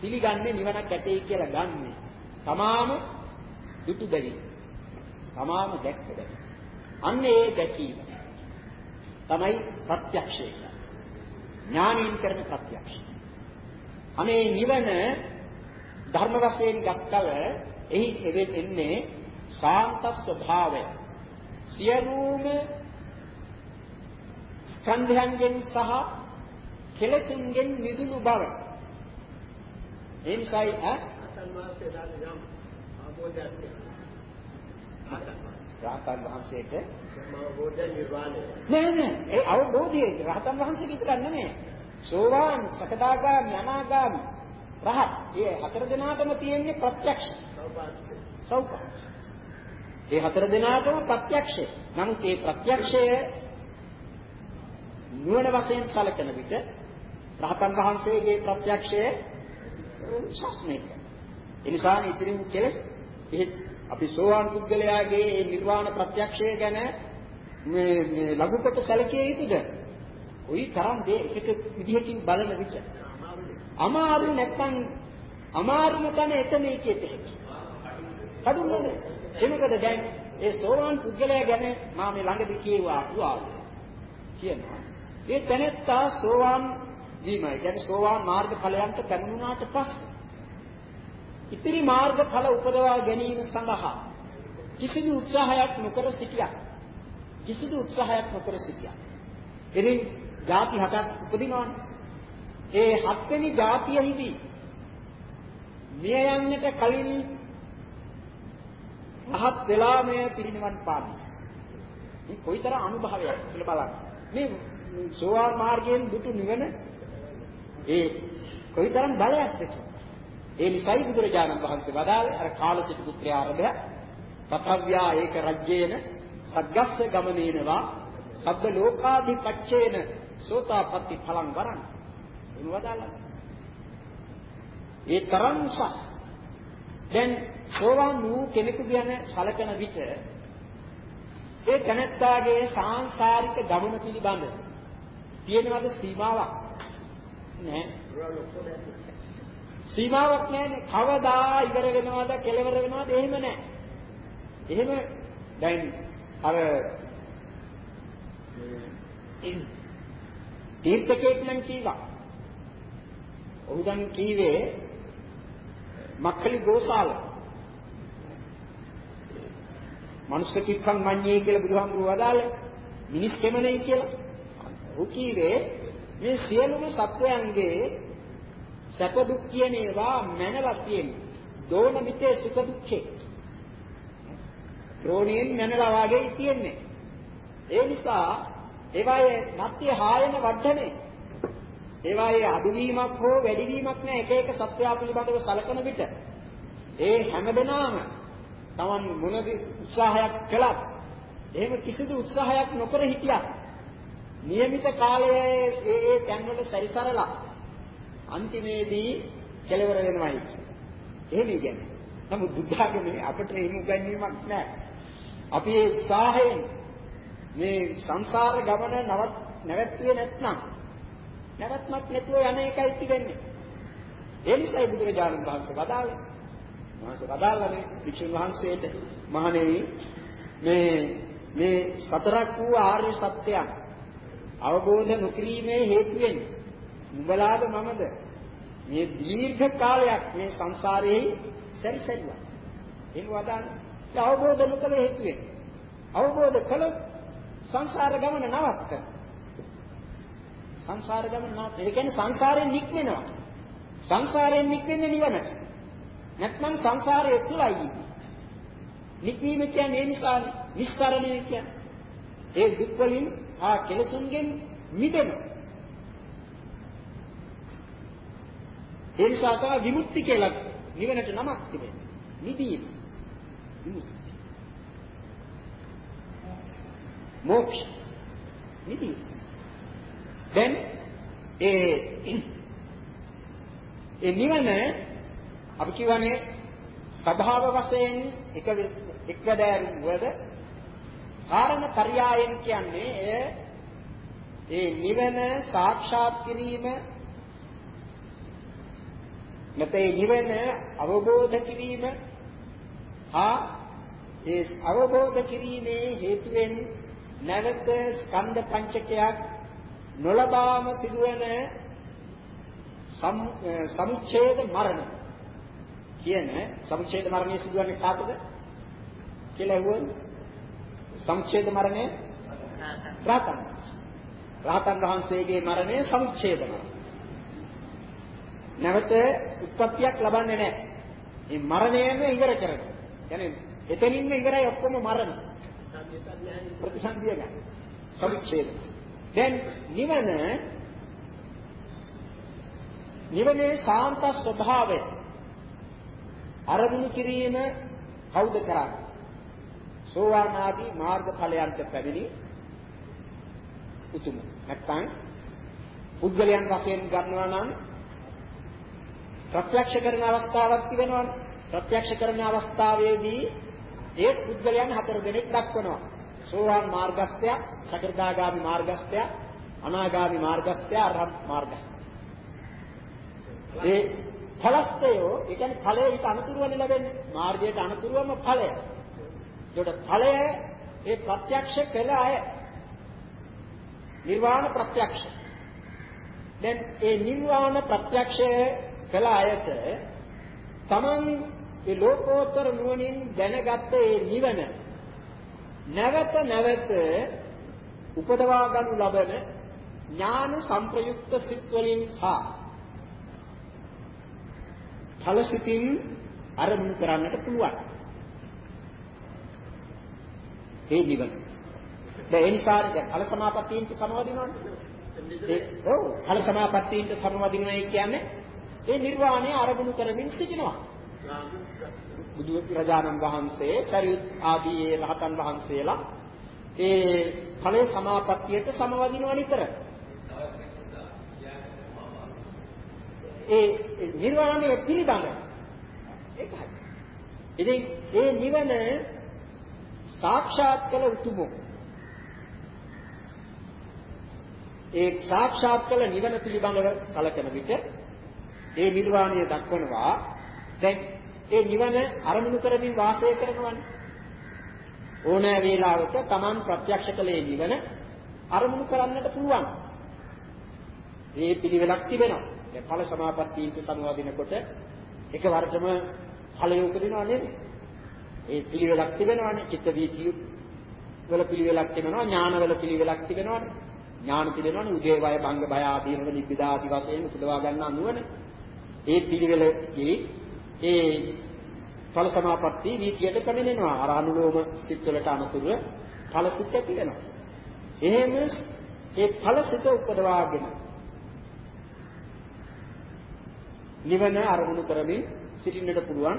පිළිගන්නේ නිවනක් ඇතයි කියලා ගන්නෙ. තමාම දුටු බැරි. තමාම දැක්ක බැරි. අන්න ඒ දැකීම තමයි ප්‍රත්‍යක්ෂය. ඥානීන් කරන ප්‍රත්‍යක්ෂය. අනේ නිවන ධර්ම වශයෙන් ගත්තල එහි එන්නේ ශාන්ත ස්වභාවය. සියලුම ස්කන්ධයන්ගෙන් සහ කෙලෙසුන්ගෙන් මිදුණු බව. ඒ නිසායි ඈ රහතන් වහන්සේට අවබෝධ නිර්වාණය නෑ නෑ ඒ අවබෝධය රහතන් වහන්සේ විතරක් නෙමෙයි සෝවාන් සකදාගාමි අනාගාමි රහත්. මේ හතර දෙනාටම තියෙන්නේ ප්‍රත්‍යක්ෂ. සෞපාස් ඒ හතර දෙනාටම ප්‍රත්‍යක්ෂය. නමුත් මේ ප්‍රත්‍යක්ෂය නුවණ වශයෙන් සැලකෙන විට රහතන් වහන්සේගේ ප්‍රත්‍යක්ෂය ශාස්ත්‍රණය ඒ නිසා ඉතිරි කෙලෙස් අපි සෝවාන් පුද්ගලයාගේ මේ නිර්වාණ ප්‍රත්‍යක්ෂය ගැන මේ මේ ලඝු කොට සැලකිය යුතුද? ওই තරම් දේ එක විදිහකින් බලන විට අමාරු නැත්නම් අමාරුම තැන එතනයි කියතේ. කඩුන්නේ. එනකද දැන් ඒ සෝවාන් පුද්ගලයා ගැන මම මේ ළඟදී කියුවා අහුවා කියනවා. ඒ තැනත්තා සෝවාන් වීමයි. කියන්නේ සෝවාන් මාර්ග ඵලයන්ට පැමිණුණාට පස්සේ ඉතිරි මාර්ග ඵල උපදවා ගැනීම සඳහා කිසිදු උත්සාහයක් නොකර සිටියා. කිසිදු උත්සාහයක් නොකර සිටියා. ඉතින් ಜಾති හතක් උපදිනවනේ. ඒ හත්වෙනි ಜಾතියෙහිදී මිය යන්නට කලින් රහත් වෙලා මේ පිරිනිවන් පාන්නේ. මේ කොයිතරම් අනුභවයක් කියලා බලන්න. මේ සෝවාන් මාර්ගයෙන් දුටු නිවන ඒ කොයිතරම් බලයක්ද? ඒ නිසයි බුදුරජාණන් වහන්සේ වදාළේ. අර කාලසිත පුත්‍රය ආරභය තථව්‍යා ඒක රජ්‍යේන සග්ගස්ස ගමනේනවා. සබ්බ ලෝකාධිපච්චේන සෝතාපට්ටි ඵලං වරං එන වදාළා ඒ තරම් උසස් දැන් සෝවාන් වූ කෙනෙකු ගැන සලකන විට ඒ තනත්තාගේ සාංශාරික ගමන පිළිබඳ තියෙනවද සීමාවක්? නෑ. සීමාවක් නෑනේ. කවදා ඉවර වෙනවද, කෙලවර වෙනවද එහෙම නෑ. එහෙම දැන් අර තීර්ථකෙක් නම් කීවා. ඔහු දැන් කීවේ මක්ඛලි ගෝසාල. මනුෂ්‍ය කික්කම් මඤ්ඤේ කියලා බුදුහාමුදුරුවෝ වදාළේ මිනිස් කෙමනේ කියලා. ඔහු කීවේ මේ සියලුම සත්වයන්ගේ සැප දුක් කියන ඒවා මැනලා තියෙන්නේ. දෝන මිතේ සුඛ දුක්ඛේ. ද්‍රෝණයෙන් මැනලා වාගේ තියෙන්නේ. ඒ නිසා ඒවායේ නත්‍ය හායන වර්ධනේ. ඒවායේ අඩුවීමක් හෝ වැඩිවීමක් නැහැ එක එක සත්‍යා පිළිබඳව සලකන විට. ඒ හැමදෙනාම තමන් මොන උත්සාහයක් කළත් එහෙම කිසිදු උත්සාහයක් නොකර හිටියත් નિયમિત කාලයේ ඒ ඒ තැන්වල සැරිසරලා අන්තිමේදී කෙලවර වෙනවායි. එහෙම කියන්නේ. නමුත් බුද්ධ ආගමේ අපට එහෙම උගන්වීමක් නැහැ. අපි ඒ උත්සාහයෙන් මේ සංසාර ගමන නවත් නැවැත්වුවේ නැත්නම් නැවැත්මක් නැතුව යන එකයි තිබෙන්නේ. ඒ නිසායි බුදුරජාණන් වහන්සේ වදාළේ. වහන්සේ වදාළනේ වික්ෂුන් වහන්සේට මහණෙනි මේ මේ සතරක් වූ ආර්ය සත්‍යයන් අවබෝධ නොකිරීමේ හේතුවෙන් උඹලාද මමද මේ දීර්ඝ කාලයක් මේ සංසාරයේ සැරිසැරුවා. එහෙම වදාන්නේ අවබෝධ නොකළ හේතුවෙන් අවබෝධ කළොත් සංසාර ගමන නවත්ත. සංසාර ගමන නවත්ත. ඒ කියන්නේ සංසාරයෙන් නික්මෙනවා. සංසාරයෙන් නික්මෙන්නේ නිවනට. නැත්නම් සංසාරයේ තුලයි. නික්මීම කියන්නේ ඒ නිසානේ. නිස්සරණය කියන්නේ. ඒ දුක් වලින් ආ කෙලසුන්ගෙන් මිදෙනවා. ඒ නිසා තමයි විමුක්ති කියලා නිවනට නමක් තිබෙන්නේ. නිදීම. විමුක්ති. මොක්ෂ. නිදීම. දැන් ඒ ඒ නිවන අපි කියවනේ ස්වභාව වශයෙන් එක එක්වදෑරුම් වල කාරණ පర్యాయෙන් කියන්නේ එය ඒ නිවන සාක්ෂාත් කිරීම නැත්නම් නිවන අවබෝධ කිරීම හා ඒ අවබෝධ කිරීමේ හේතුවෙන් නැවත ස්කන්ධ පංචකයක් නොලබාම සිදුවන සමුච්ඡේද මරණ කියන සමුච්ඡේද මරණය සිදුවන්නේ කාටද කියලා ඇහුවොත් සමුච්ඡේද මරණය රාතන් රාතන් වහන්සේගේ මරණය සමුච්ඡේද මරණය නැවත උත්පත්තියක් ලබන්නේ නැහැ. මේ මරණයම ඉවර කරනවා. يعني එතනින්ම ඉවරයි ඔක්කොම මරණ. ප්‍රතිසන්දිය ගන්න. සමුච්ඡේද. දැන් නිවන නිවනේ සාන්ත ස්වභාවය අරමුණු කිරීම කවුද කරන්නේ? සෝවාන් ආදී මාර්ගඵලයන්ට පැමිණි උතුම්. නැත්නම් පුද්ගලයන් වශයෙන් ගන්නවා නම් ප්‍රත්‍යක්ෂ කරන අවස්ථාවක් තිබෙනවනේ. ප්‍රත්‍යක්ෂ කරන අවස්ථාවේදී ඒ පුද්ගලයන් හතර දෙනෙක් දක්වනවා. සෝවාන් මාර්ගස්ත්‍ය, සකෘදාගාමි මාර්ගස්ත්‍ය, අනාගාමි මාර්ගස්ත්‍ය, අරහත් මාර්ගස්ත්‍ය. ඒ ඵලස්තයෝ ඒ කියන්නේ ඵලයේ ඊට අනුතුරුවනේ ලැබෙන්නේ. මාර්ගයට අනුතුරුවම ඵලය. ඒකට ඵලය ඒ ප්‍රත්‍යක්ෂ කළ අය නිර්වාණ ප්‍රත්‍යක්ෂ. දැන් ඒ නිර්වාණ ප්‍රත්‍යක්ෂය කළ අයට තමන් ඒ ලෝකෝත්තර නුවණින් දැනගත්ත ඒ නිවන නැවත නැවත උපදවා ගනු ලබන ඥාන සංප්‍රයුක්ත සිත් වලින් හා ඵලසිතින් අරමුණු කරන්නට පුළුවන්. ඒ නිවන. දැන් ඒ නිසා දැන් ඵල සමාපත්තීන්ට සමවදිනවනේ. ඒ ඔව් ඵල සමාපත්තීන්ට සමවදිනවා කියන්නේ ඒ නිර්වාණය අරමුණු කරමින් සිටිනවා. බුදු රජාණන් වහන්සේ සරියුත් ආදී ඒ රහතන් වහන්සේලා ඒ ඵලයේ සමාපත්තියට සමවදිනවා නිතර. ඒ නිර්වාණය පිළිබඳ ඒකයි. ඉතින් ඒ නිවන සාක්ෂාත් කළ උතුමෝ ඒ සාක්ෂාත් කළ නිවන පිළිබඳව සැලකෙන විට ඒ නිර්වාණය දක්වනවා දැන් ඒ නිවන අරමුණු කරමින් වාසය කරනවනේ. ඕනෑ වේලාවක Taman ප්‍රත්‍යක්ෂ කළේ නිවන අරමුණු කරන්නට පුළුවන්. ඒ පිළිවෙලක් තිබෙනවා. දැන් ඵල සමාපත්තියට සමවදිනකොට එකවරටම ඵලය උපදිනව නෙමෙයි. ඒ පිළිවෙලක් තිබෙනවානේ. චිත්ත වීතිය වල පිළිවෙලක් තිබෙනවා. ඥාන වල පිළිවෙලක් තිබෙනවානේ. ඥාන තිබෙනවානේ. උදේවය භංග බය ආදී වල නිබ්බිදා ආදී වශයෙන් උපදවා ගන්නා නුවණ. ඒ පිළිවෙලදී ඒ ඵල සමාපatti වීතියට පැමිණෙනවා. අර අනුලෝම සිත්වලට අනුතුරුව ඵල සිත් ඇති වෙනවා. එහෙම ඒ ඵල සිත උපදවාගෙන නිවන අරමුණු කරමින් සිටින්නට පුළුවන්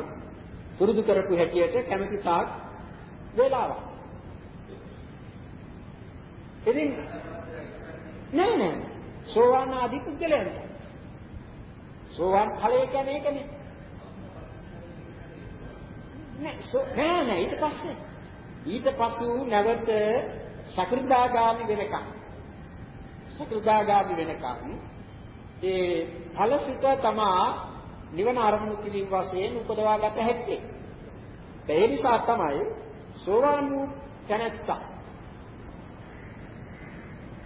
පුරුදු කරපු හැටියට කැමැති තාක් වේලාවක්. ඉතින් නෑ නෑ සෝවාන් ආදී පුද්ගලයන්ට සෝවාන් ඵලය කියන්නේ ඒකනේ. නෑ නෑ ඊට පස්සේ ඊට පසු නැවත සකෘදාගාමි වෙනකම් සකෘදාගාමි වෙනකම් ඒ ඵලසිත තමා නිවන අරමුණු කිරීම වශයෙන් උපදවා ගත හැක්කේ. ඒ නිසා තමයි සෝවාන් වූ තැනැත්තා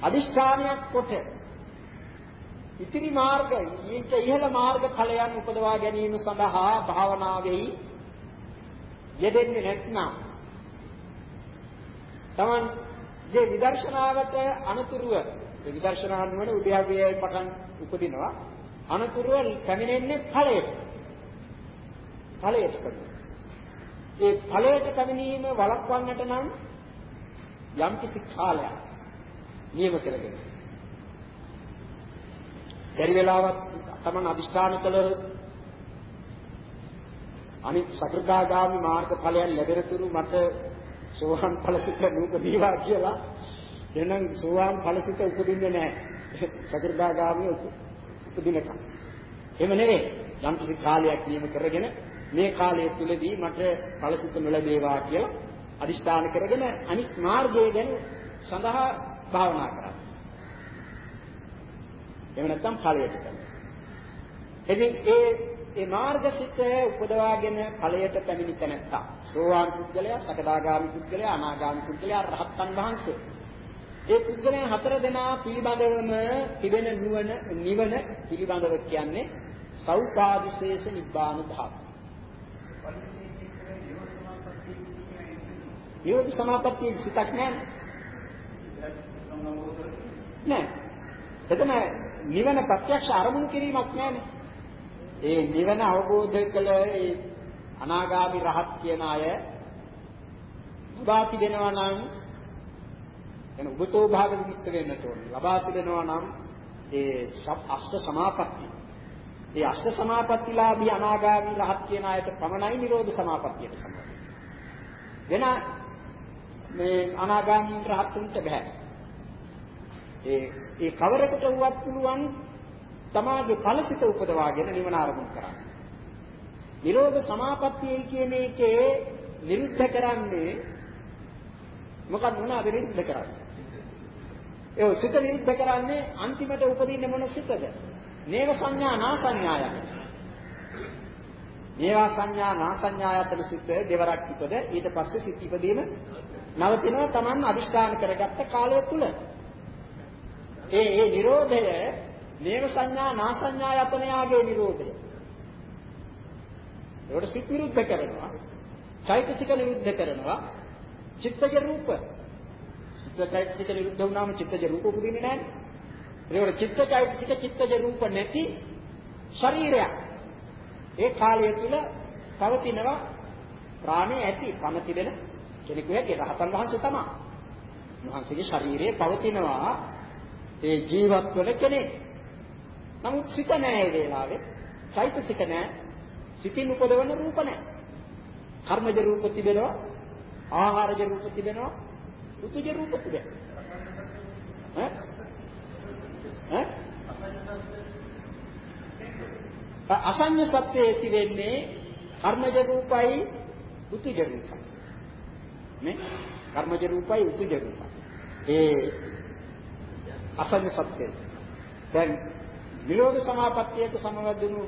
අදිෂ්ඨානයක් කොට ඉතිරි මාර්ග ඊට ඉහළ මාර්ග ඵලයන් උපදවා ගැනීම සඳහා භාවනාවෙහි යෙදෙන්නේ නැත්නම් තමන් මේ විදර්ශනාවට අනුතුරුව ඒ විදර්ශනා නුවණ උද්‍යාගයේ පටන් උපදිනවා. අනුතුරුව පැමිණෙන්නේ ඵලයට. ඵලයට ඒ ඵලයට පැමිණීම වළක්වන්නට නම් යම්කිසි කාලයක් නියම කරගෙන. බැරි වෙලාවක් තමන් අදිෂ්ඨාන කළ අනිත් සකෘදාගාමි මාර්ග ඵලයන් ලැබෙනතුරු මට සෝහන් ඵලසිත නූපදීවා කියලා එහෙනම් සෝවාන් ඵලසිත උපදින්නේ නැහැ සකෘදාගාමි උපදිනකම් එහෙම නෙවෙයි යම් කිසි කාලයක් නියම කරගෙන මේ කාලය තුලදී මට ඵලසිත නොලැබේවා කියලා අදිෂ්ඨාන කරගෙන අනිත් මාර්ගය ගැන සඳහා භාවනා කරා. එහෙම නැත්නම් ඵලයට කරනවා. ඉතින් ඒ ඒ මාර්ගසිත උපදවාගෙන ඵලයට පැමිණි තැනැත්තා සෝවාන් පුද්ගලයා, සකදාගාමි පුද්ගලයා, අනාගාමි පුද්ගලයා, රහතන් වහන්සේ. ඒ පුද්ගලයන් හතර දෙනා පිළිබඳවම තිබෙන නුවණ නිවන පිළිබඳව කියන්නේ සෞපාදිශේෂ නිබ්බාන ධාතු. නිරෝධ සමාපත්තියේ සිතක් නැහැ. නෑ. එතන නිවන ප්‍රත්‍යක්ෂ අරමුණු කිරීමක් නෑනේ. ඒ නිවන අවබෝධ කළ ඒ අනාගාමි රහත් කියන අය ලබා තිබෙනවා නම් එන උබතෝ භාග විමුක්ත වෙන්නට ඕනේ. ලබා තිබෙනවා නම් ඒ අෂ්ට සමාපatti. ඒ අෂ්ට සමාපත්තිලාභී අනාගාමි රහත් කියන අයට පමණයි නිරෝධ සමාපත්තියට සම්බන්ධ. වෙන මේ අනාගාමී රහත්තුන්ට බෑ. ඒ ඒ කවරකට වුවත් පුළුවන් තමාගේ ඵලසිත උපදවාගෙන නිවන ආරම්භ කරන්න. නිරෝධ සමාපත්තියයි කියන එකේ නිරුද්ධ කරන්නේ මොකක්ද මොනවද නිරුද්ධ කරන්නේ? ඒ සිත නිරුද්ධ කරන්නේ අන්තිමට උපදින්නේ මොන සිතද? නේව සංඥා නා සංඥාය. මේවා සංඥා නා සංඥායතන සිත දෙවරක් ඉපද ඊට පස්සේ සිත ඉපදීම නවතිනවා Taman අදිෂ්ඨාන කරගත්ත කාලය තුල. ඒ ඒ Nirodhaය නේව සංඥා නා සංඥා යතනයාගේ Nirodhaය. ඒකට සිත් විරුද්ධ කරනවා. චෛතසික නිරුද්ධ කරනවා. චිත්තජ රූප. චිත්තචෛතසික නිරුද්ධ වුණාම චිත්තජ රූප උපදින්නේ නැහැ. ඒකට චිත්තචෛතසික චිත්තජ රූප නැති ශරීරයක්. ඒ කාලය තුල පවතිනවා ප්‍රාණය ඇති පම තිබෙන කෙනෙකු හැටියට රහතන් වහන්සේ තමයි. වහන්සේගේ ශරීරයේ පවතිනවා ඒ ජීවත් වෙන කෙනෙක්. නමුත් සිත නැහැ ඒ වෙලාවේ. චෛතසික නැහැ. සිතින් උපදවන රූප නැහැ. කර්මජ රූප තිබෙනවා. ආහාරජ රූප තිබෙනවා. ඍතුජ රූප තිබෙනවා. ඈ? ඈ? අසඤ්ඤ සත්‍යයේ තිබෙන්නේ කර්මජ රූපයි ඍතුජ රූපයි. නේ? කර්මජ රූපයි ඍතුජ රූපයි. ඒ අසඤ්ඤ සත්‍යය. දැන් නිරෝධ සමාපත්තියට සමවැදුණු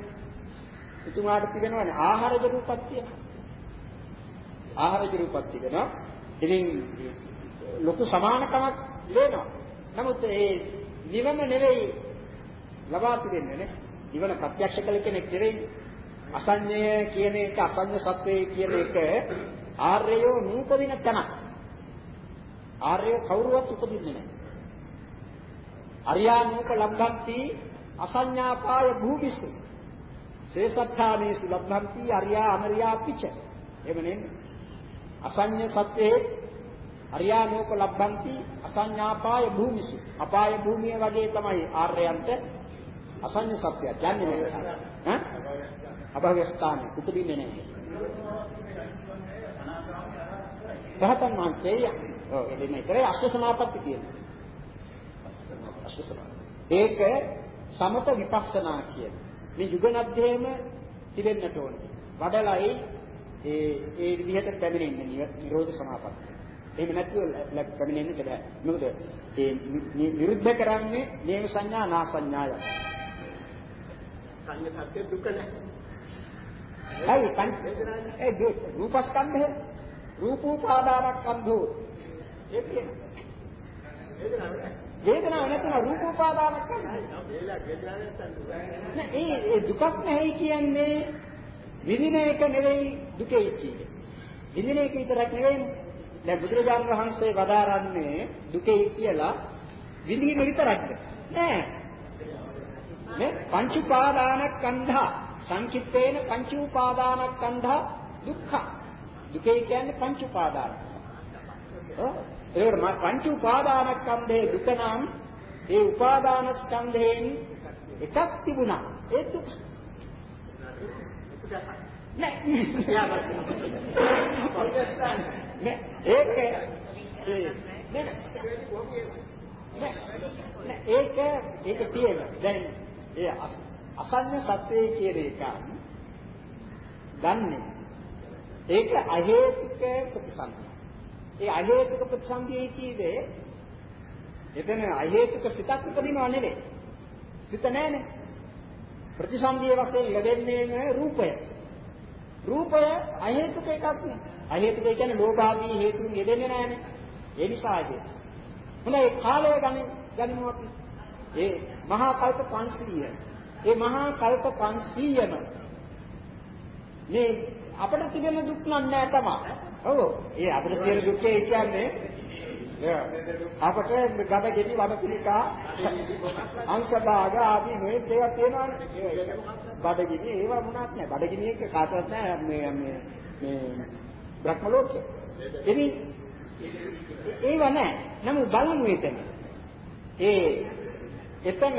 උතුමාට තිබෙනවනේ ආහාරජ රූපක් තියෙනවා. ආහාරජ රූපක් තිබෙනවා. ඉතින් ලොකු සමානකමක් වෙනවා. නමුත් ඒ නිවන නෙවෙයි ලබා තිබෙන්නේ නේ. නිවන ප්‍රත්‍යක්ෂ කළ කෙනෙක් නෙවෙයි. අසඤ්ඤය කියන එක අසඤ්ඤ සත්‍යය කියන එක ආර්යයෝ නූපදින තැනක්. ආර්යය කවුරුවත් උපදින්නේ නැහැ. අරියානෝක ලබ්ධන්ති අසඤ්ඤාපාය භූමිසු. සේසත්ථානේසු ලබ්ධන්ති අරියා අමරියා පිච එහෙම නෙන්නේ අසඤ්ඤ සත්‍යේ අරියානෝක ලබ්ධන්ති අසඤ්ඤාපාය භූමිසු. අපාය භූමිය වගේ තමයි ආර්යයන්ට අසඤ්ඤ සත්‍යය. කියන්නේ ඈ? අභව්‍ය ස්ථානේ උපදින්නේ නැහැ. රහතන් වහන්සේ ඔව් එදින ඉතරේ අෂ්ට සමාපatti කියනවා. අෂ්ට සමාපatti. ඒක සමත විපස්සනා කියන. මේ යුගනද්දේම තිබෙන්නට ඕනේ. වඩලයි ඒ ඒ විදිහට පැමිණෙන්නේ නිරෝධ සමාපatti. එහෙම නැතුව පැමිණෙන්නට බෑ. මොකද ඒ විරුද්ධ කරන්නේ නේම සංඥා නා සංඥාය. සංඥා සත්‍ය දුක නැහැ. ඇයි ඒ රූපස්කන්ධය රූපෝපාදානස්කන්ධෝ ඒ කියන්නේ වේදනාව නැත්නම් රූපෝපාදානස්කන්ධය නෑ ඒ ඒ දුකක් නැහැ කියන්නේ විඳින එක නෙවෙයි දුකයි කියන්නේ විඳින එක විතරක් නෙවෙයිනේ දැන් බුදුරජාණන් වහන්සේ වදාරන්නේ දුකයි කියලා විඳීම විතරක්ද? නෑ. නේ? පංච උපාදානස්කන්ධා සංකිට්ඨේන පංච උපාදානස්කන්ධා දුක්ඛ. දුකේ කියන්නේ පංච උපාදාන. ඔව්. ඒක පංච උපාදානස්කන්ධේ දුක නම් ඒ උපාදාන ස්කන්ධයෙන් එකක් තිබුණා. ඒ දුක. නෑ. ඒක ඒක ඒක තියෙන. දැන් ඒ අසඤ්ඤ සත්‍යය කියන එක ගන්නෙ ඒක අහේතුක ප්‍රතිසන්දිය. ඒ අහේතුක ප්‍රතිසන්දිය කියවේ එතන අහේතුක සිතක් උපදිනව නෙවෙයි. සිත නැහැනේ. ප්‍රතිසන්දිය වශයෙන් ලැබෙන්නේ රූපය. රූපය අහේතුක එකක් නේ. අහේතුක කියන්නේ ලෝභාදී හේතුන් යෙදෙන්නේ නැහැනේ. ඒ නිසා ඒක. හොඳයි කාලය ගනිමු ගනිමු අපි. ඒ මහා කල්ප 500 ඒ මහා කල්ප 500ම මේ අපිට තිබෙන දුක් නෑ තමයි. ඔව්. ඒ අපිට තියෙන දුකේ කියන්නේ අපට ගඩ ගෙඩි වඩ පිළිකා අංශ භාග ආදී මේ දේවල් තියෙනවානේ. බඩගිනි ඒවා මොනවත් නෑ. බඩගිනි එක කාටවත් නෑ මේ මේ මේ බ්‍රහ්ම ලෝකේ. ඉතින් ඒව නෑ. නමුත් බලමු එතන. ඒ එතන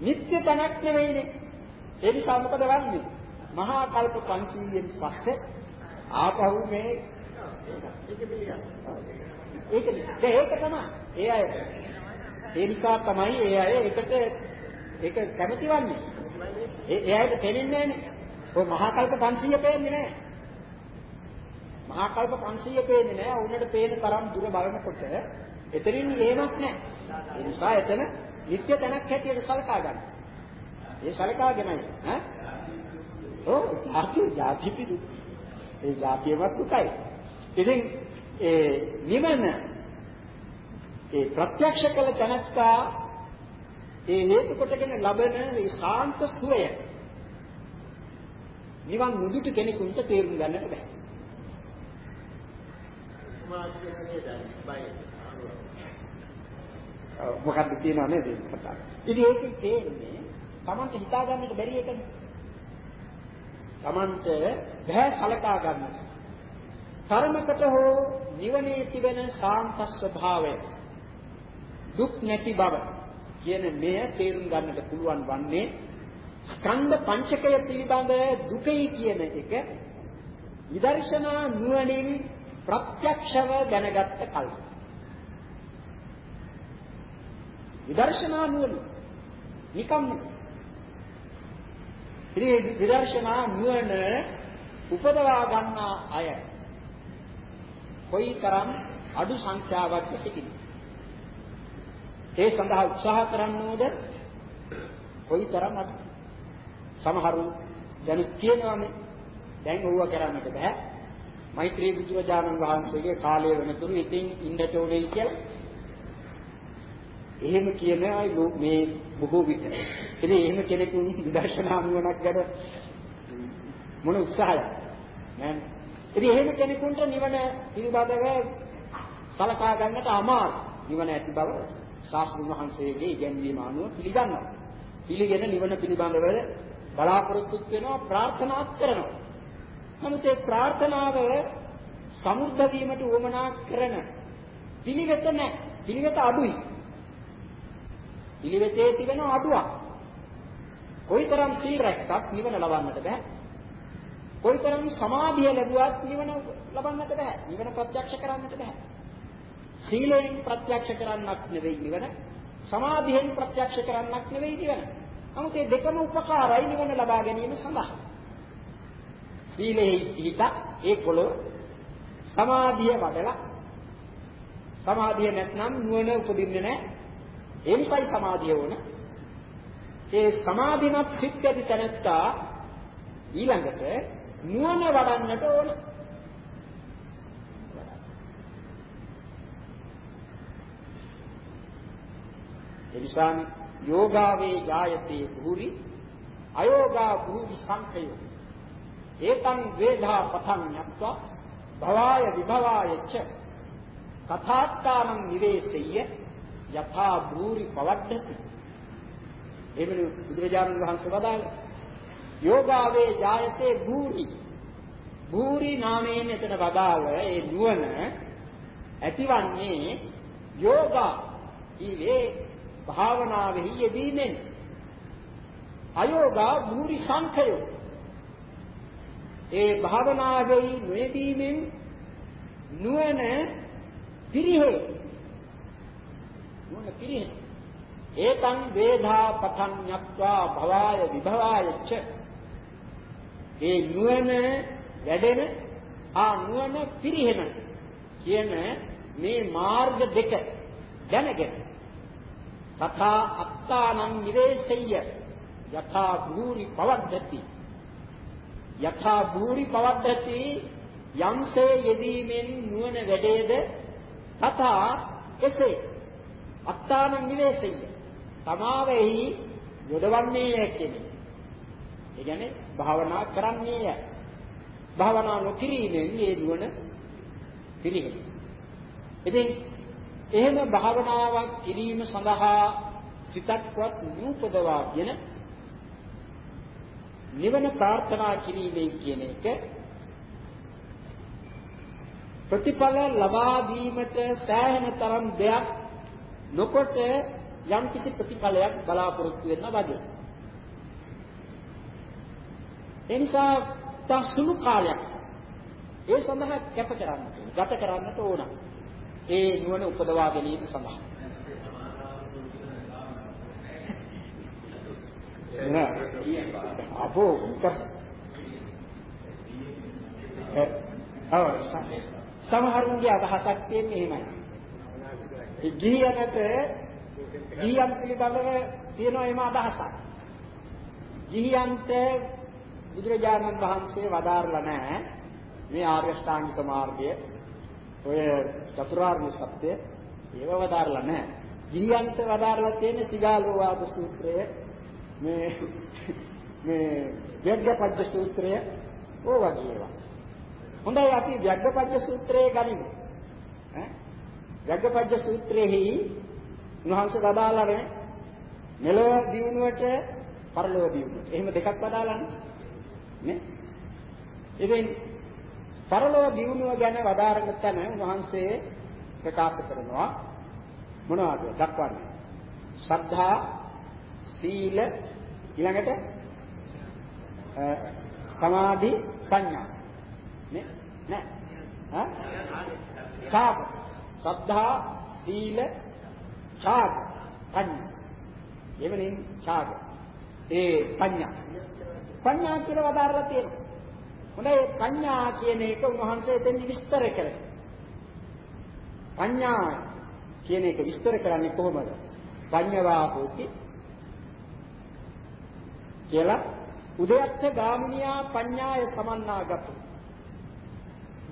නිත්‍ය තනක් නෙවෙයිනේ. ඒ නිසා මොකද වන්නේ? මහා කල්ප 500න් පස්සේ ආපහු මේ ඒක ඒක තමයි. ඒ අය ඒ නිසා තමයි ඒ අය එකට ඒක කැමති වන්නේ. ඒ ඒ අයට තේරෙන්නේ නැහැනේ. ඔය මහා කල්ප 500 පේන්නේ නැහැ. මහා කල්ප 500 පේන්නේ නැහැ. උන්නට පේන තරම් දුර බලනකොට එතනින් ඒමක් නැහැ. ඒ නිසා එතන නිත්‍ය තැනක් හැටියට සලකා ගන්න. ඒ සලකාගෙනයි ඈ ඔව් ජාති ජාති පිටු ඒ ජාතියවත් දුකයි. ඉතින් ඒ නිවන ඒ ප්‍රත්‍යක්ෂ කළ තැනත්තා ඒ හේතු කොටගෙන ලබන ඒ ශාන්ත සුවය නිවන් මුදුට කෙනෙකුට තේරුම් ගන්නට බෑ. මොකද්ද කියනව නේද කතා. ඉතින් ඒකේ තේන්නේ Tamante හිතා ගන්නට බැරි එකනේ. Tamante බෑ සලකා ගන්නට. කර්මකට හෝ නිවනේ තිබෙන සාන්ත ස්වභාවය දුක් නැති බව කියන මෙය තේරුම් ගන්නට පුළුවන් වන්නේ ස්කන්ධ පංචකය පිළිබඳ දුකයි කියන එක විදර්ශනා නුවණින් ප්‍රත්‍යක්ෂව දැනගත්ත කල්ප. විදර්ශනා නුවණ නිකම් ඉතින් විදර්ශනා නුවණ උපදවා ගන්නා අය කොයිතරම් අඩු සංඛ්‍යාවක් සිටිනද ඒ සඳහා උත්සාහ කරන්නෝද? කොයිතරම් අඩු සමහරු දැන් කියනවානේ. දැන් ඕවා කරන්නට බෑ. මෛත්‍රී බුදුරජාණන් වහන්සේගේ කාලය වෙනතුරු ඉතින් ඉන්නට ඕනේ කියලා එහෙම කියන අය මේ බොහෝ විට. ඉතින් එහෙම කෙනෙකුන් විදර්ශනා නුවණක් ගැන මොන උත්සාහයක් නෑ. ඉතින් එහෙම කෙනෙකුට නිවන පිළිබඳව සලකා ගන්නට අමාරු. නිවන ඇති බව ශාස්ත්‍රුන් වහන්සේගේ ඉගැන්වීම අනුව පිළිගන්නවා. පිළිගෙන නිවන පිළිබඳව බලාපොරොත්තු වෙනවා ප්‍රාර්ථනාත් කරනවා. නමුත් ඒ ප්‍රාර්ථනාව සමුර්ධ වීමට උවමනා කරන පිළිවෙත නැහැ. පිළිවෙත අඩුයි. පිළිවෙතේ තිබෙන අඩුවක්. කොයිතරම් සීල් රැක්කත් නිවන ලබන්නට බෑ. කොයිතරම් සමාධිය ලැබුවත් නිවන ලබන්නට බෑ. නිවන ප්‍රත්‍යක්ෂ කරන්නට බෑ. සීලයෙන් ප්‍රත්‍යක්ෂ කරන්නක් නෙවෙයි නිවන. සමාධියෙන් ප්‍රත්‍යක්ෂ කරන්නක් නෙවෙයි නිවන. නමුත් මේ දෙකම උපකාරයි නිවන ලබා ගැනීම සඳහා. සීලෙහි හිත ඒකොළො සමාධිය වඩලා සමාධිය නැත්නම් නුවණ උපදින්නේ නැහැ. ඒ නිසායි සමාධිය ඕන. ඒ සමාධිමත් සිත් ඇති තැනත්තා ඊළඟට නුවණ වඩන්නට ඕන. එනිසාම යෝගාවේ යායතේ භූරි අයෝගා භූරි සංඛයෝ ඒතං වේධා පතං යත්වා භවාය විභවාය ච තථාත්තානං නිවේසෙය්‍ය යථා භූරි පවද්දති එවලු බුදුරජාණන් වහන්සේ වදාළ. යෝගාවේ යායතේ භූරි. භූරි නාමයෙන් එතන වදාළ ඒ නුවණ ඇතිවන්නේ යෝගා ඊවේ භාවනාවෙහි යෙදීමෙන්. අයෝගා භූරි සංඛයෝ ඒ භාවනාවෙහි නොයෙදීමෙන් නුවණ පිරිහෙ නුවණ පිරිහෙ ඒතං වේධා පතං යත්වා භවාය විභවායච්ච ඒ නුවණ වැඩෙන ආ නුවණ පිරිහෙන කියන මේ මාර්ග දෙක දැනගෙන තථා අත්තානං නිවේසෙය්‍ය යථා භූරි පවද්දති. යථා භූරි පවද්දති යම්සේ යෙදීමෙන් නුවණ වැඩේද? තථා එසේ. අත්තානං නිවේසෙය්‍ය තමාවෙහි යොදවන්නේය කියන්නේ ඒ කියන්නේ භාවනා කරන්නේය. භාවනා නොකිරීමෙන් ඒ නුවණ පිළිහෙන ඉතින් එහෙම භාවනාවක් කිරීම සඳහා සිතක්වත් නූපදවාගෙන නිවන ප්‍රාර්ථනා කිරීමේ කියන එක ප්‍රතිඵල ලබා දීමට සෑහෙන තරම් දෙයක් නොකොට යම් කිසි ප්‍රතිඵලයක් බලාපොරොත්තු වෙන්න වගේ. ඒ නිසා තා සුළු කාලයක් ඒ සඳහා කැප කරන්න ගත කරන්නට ඕන. ඒ නුවණ උපදවා ගැනීම සඳහා. අපෝ ඔව් සමහරුන්ගේ අදහසක් තියෙන්නේ එහෙමයි. ඒ ගිහියනට ගිහියන් පිළිබඳව තියෙන එම අදහසක්. ගිහියන්ට බුදුරජාණන් වහන්සේ වදාරලා නැහැ මේ ආර්ය ශ්‍රාංගික මාර්ගය ඔය චතුරාර්ය සත්‍ය ඒව වදාරලා නැහැ. ගිහියන්ට වදාරලා තියෙන සිගාලෝවාද සූත්‍රය මේ මේ ව්‍යග්ගපද්ද සූත්‍රය ඕ වගේ ඒවා. හොඳයි අපි ව්‍යග්ගපද්ද සූත්‍රයේ ගනිමු. ඈ ව්‍යග්ගපද්ද සූත්‍රයේහි උන්වහන්සේ වදාලා නේ මෙලොව දිනුවට පරලොව දිනුවට. එහෙම දෙකක් වදාලානේ. නේ? ඉතින් පරලොව දිනුව ගැන වදාරන තැන උන්වහන්සේ ප්‍රකාශ කරනවා මොනවද දක්වන්නේ? ශ්‍රද්ධා, සීල, ඊළඟට සමාධි, ප්‍රඥා. නේ? නෑ. හා? සාප. ශ්‍රද්ධා, සීල, ඡාග පඤ්ඤා. එවලින් ඡාග. ඒ පඤ්ඤා. පඤ්ඤා කියලා වදාරලා තියෙනවා. හොඳයි පඤ්ඤා කියන එක උන්වහන්සේ එතෙන් විස්තර කරේ. පඤ්ඤා කියන එක විස්තර කරන්නේ කොහොමද? පඤ්ඤවා හෝති කියලා උදයත්ථ ගාමිනියා පඤ්ඤාය සමන්නාගතු.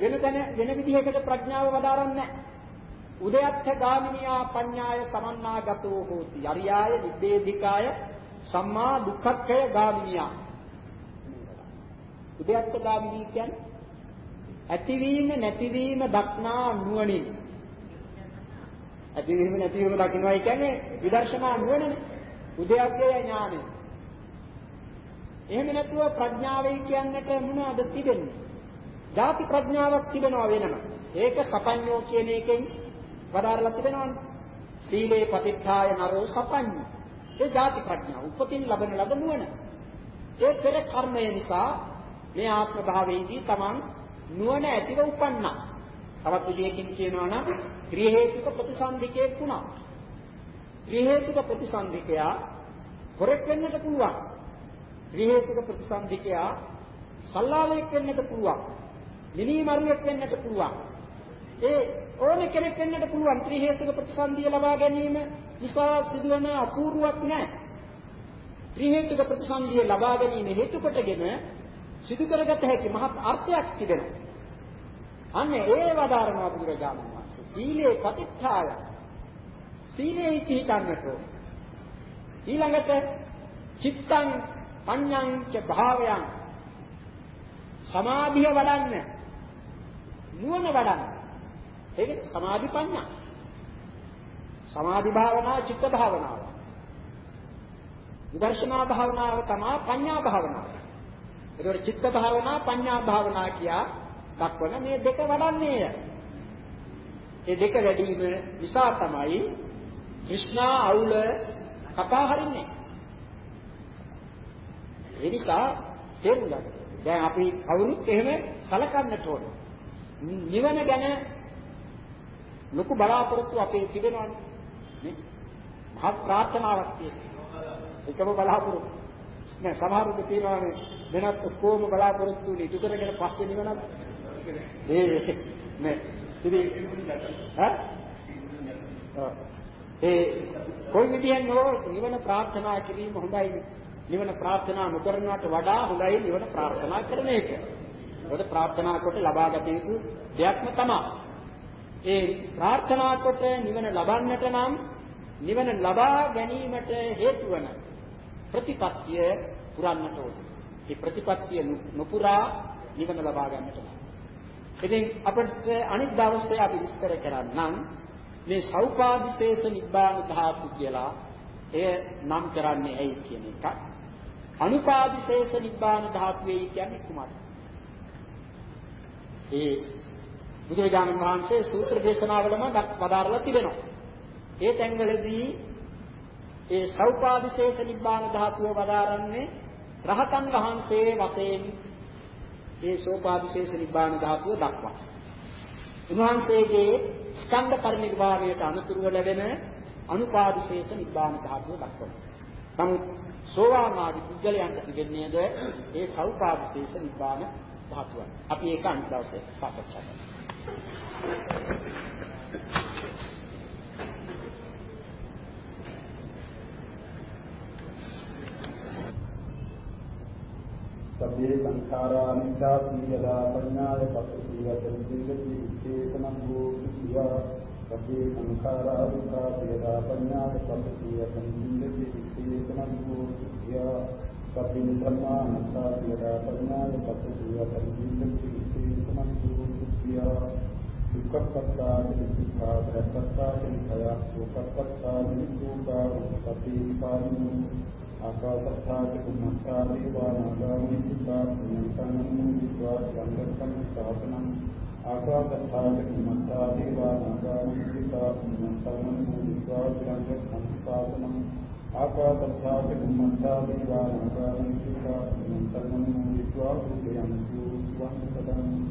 වෙන තැන වෙන විදිහකට ප්‍රඥාව වදාරන්නේ නැහැ. උදයත්ථ ගාමිනියා පඤ්ඤාය සමන්නාගතෝ හෝති. අරියාය නිබ්බේධිකාය සම්මා දුක්ඛක්ඛය ගාමිනියා. උදයත්ථ ගාමිනී කියන්නේ ඇතිවීම නැතිවීම දක්නා නුවණින්. ඇතිවීම නැතිවීම දකින්නයි කියන්නේ විදර්ශනා නුවණනේ. උදයත්ථය ඥානෙ. එහෙම නැතුව ප්‍රඥාවයි කියන්නට මොනවද තිබෙන්නේ? ಜಾති ප්‍රඥාවක් තිබෙනවා වෙනම. ඒක සපඤ්ඤෝ කියන එකෙන් වදාරලා තිබෙනවනේ. සීලේ පතිත්ථාය නරෝ සපඤ්ඤ. ඒ ಜಾති ප්‍රඥාව. උපතින් ලබන ලද නුවණ. ඒ පෙර කර්මය නිසා මේ ආත්ම භාවයේදී Taman නුවණ ඇතිව උපන්නා. තවත් විදියකින් කියනවා නම් ක්‍රිය හේතුක ප්‍රතිසන්දිකේ වුණා. ක්‍රිය හේතුක ප්‍රතිසන්දිකයා හොරෙක් වෙන්නට පුළුවන්. ක්‍රිය හේතුක ප්‍රතිසන්දිකයා සල්ලාලයක් වෙන්නට පුළුවන්. මිනිමරුවෙක් වෙන්නට පුළුවන්. ඒ ඕන කෙනෙක් වෙන්නට පුළුවන් ත්‍රි හේතුක ප්‍රතිසන්දිය ලබා ගැනීම නිසා සිදුවන අපූර්වක් නැහැ. ත්‍රි හේතුක ප්‍රතිසන්දිය ලබා ගැනීම හේතු කොටගෙන සිදු කරගත හැකි මහත් අර්ථයක් තිබෙනවා. අන්න ඒ වදාරනවා බුදුරජාණන් වහන්සේ. සීලේ ප්‍රතිත්ථාය. සීලේ පිහිටන්නට ඊළඟට චිත්තං පඤ්ඤං ච භාවයන් සමාධිය වඩන්න නුවණ වඩන්න ඒක සමාධි පඤ්ඤා සමාධි භාවනාව චිත්ත භාවනාව විදර්ශනා භාවනාව තමයි පඤ්ඤා භාවනාව. ඒකෝර චිත්ත භාවනා පඤ්ඤා භාවනා කියා දක්වන මේ දෙක වඩන්නේය. ඒ දෙක වැඩිම නිසා තමයි કૃષ્ණා අවුල කපා හරින්නේ. ඒ නිසා තේරුම් ගන්න. දැන් අපි කවුරුත් එහෙම සලකන්නට ඕන. නිවන ගැන ලොකු බලාපොරොත්තු අපේ තිබෙනවානේ. නේ? මහත් ප්‍රාර්ථනාවක් තියෙනවා. එකම බලාපොරොත්තු. නෑ සමහරුන්ට තියෙනවානේ වෙනත් ඔක්කොම බලාපොරොත්තු ඉටු කරගෙන පස්සේ නිවනක්. ඒ නේ ඉතින් ඈ ඒ කොයි විදිහෙන් නෝ නිවන ප්‍රාර්ථනා කිරීම හොඳයි නිවන ප්‍රාර්ථනා නොකරනවට වඩා හොඳයි නිවන ප්‍රාර්ථනා කරන එක. මොකද ප්‍රාර්ථනා කොට ලබාගත යුතු දෙයක්ම තමයි. ඒ ප්‍රාර්ථනා කොට නිවන ලබන්නට නම් නිවන ලබා ගැනීමට හේතු වන ප්‍රතිපත්තිය පුරන්නට ඕනේ. මේ ප්‍රතිපත්තිය නොපුරා නිවන ලබා ගන්නට බෑ. ඉතින් අපිට අනිත් දවසේ අපි විස්තර කරන්නම් මේ සෞපාදිශේෂ නිබ්බාන ධාතු කියලා එය නම් කරන්නේ ඇයි කියන එක. අනුපාදිශේෂ නිබ්බාන ධාතුවේ කියන්නේ කුමක්ද? ඒ බුදුරජාණන් වහන්සේ සූත්‍ර දේශනාවලම වදාරලා තිබෙනවා. ඒ තැන්වලදී ඒ සෞපාදිශේෂ නිබ්බාන ධාතුව වදාරන්නේ රහතන් වහන්සේ වශයෙන් ඒ සෝපාදිශේෂ නිබ්බාන ධාතුව දක්වනවා. උන්වහන්සේගේ ස්කන්ධ පරිනිර්වාණයට අනුතුරුව ලැබෙන අනුපාදිශේෂ නිබ්බාන ධාතුව දක්වනවා. නමුත් සෝවාන් ආදී පුද්ගලයන්ට තිබෙන්නේද ඒ සෞපාදිශේෂ නිබ්බාන ධාතුවයි. අපි ඒක අනිත් දවසේ සාකච්ඡා කරමු. සබ්බේ සංඛාරා නිච්ඡා සීලදා පඤ්ඤාය පස්සී වතං සිල්ලති විචේතනං භූතිවා සබ්බේ සංඛාරා දුක්ඛා සීලදා පඤ්ඤාය පස්සී වතං සිල්ලති විචේතනං භූතිවා සබ්බේ ධම්මා නත්තා සීලදා පඤ්ඤාය පස්සී වතං සිල්ලති විචේතනං භූතිවා දුක්ඛපත්තා දුක්ඛා භයපත්තා සංඛයා සෝපපත්තා නිරෝධා උපපති පාරිමු ආකාශත්ථාති කුම්මත්තා දේවානාගාමී සිතා පුඤ්ඤන්තං විද්වා සංගතං ස්ථාපනං ආකාශත්ථාති කුම්මත්තා දේවානාගාමී සිතා පුඤ්ඤන්තං විද්වා සංගතං ස්ථාපනං ආකාශත්ථාති කුම්මත්තා දේවානාගාමී සිතා පුඤ්ඤන්තං විද්වා සුඛයං සුවං සදං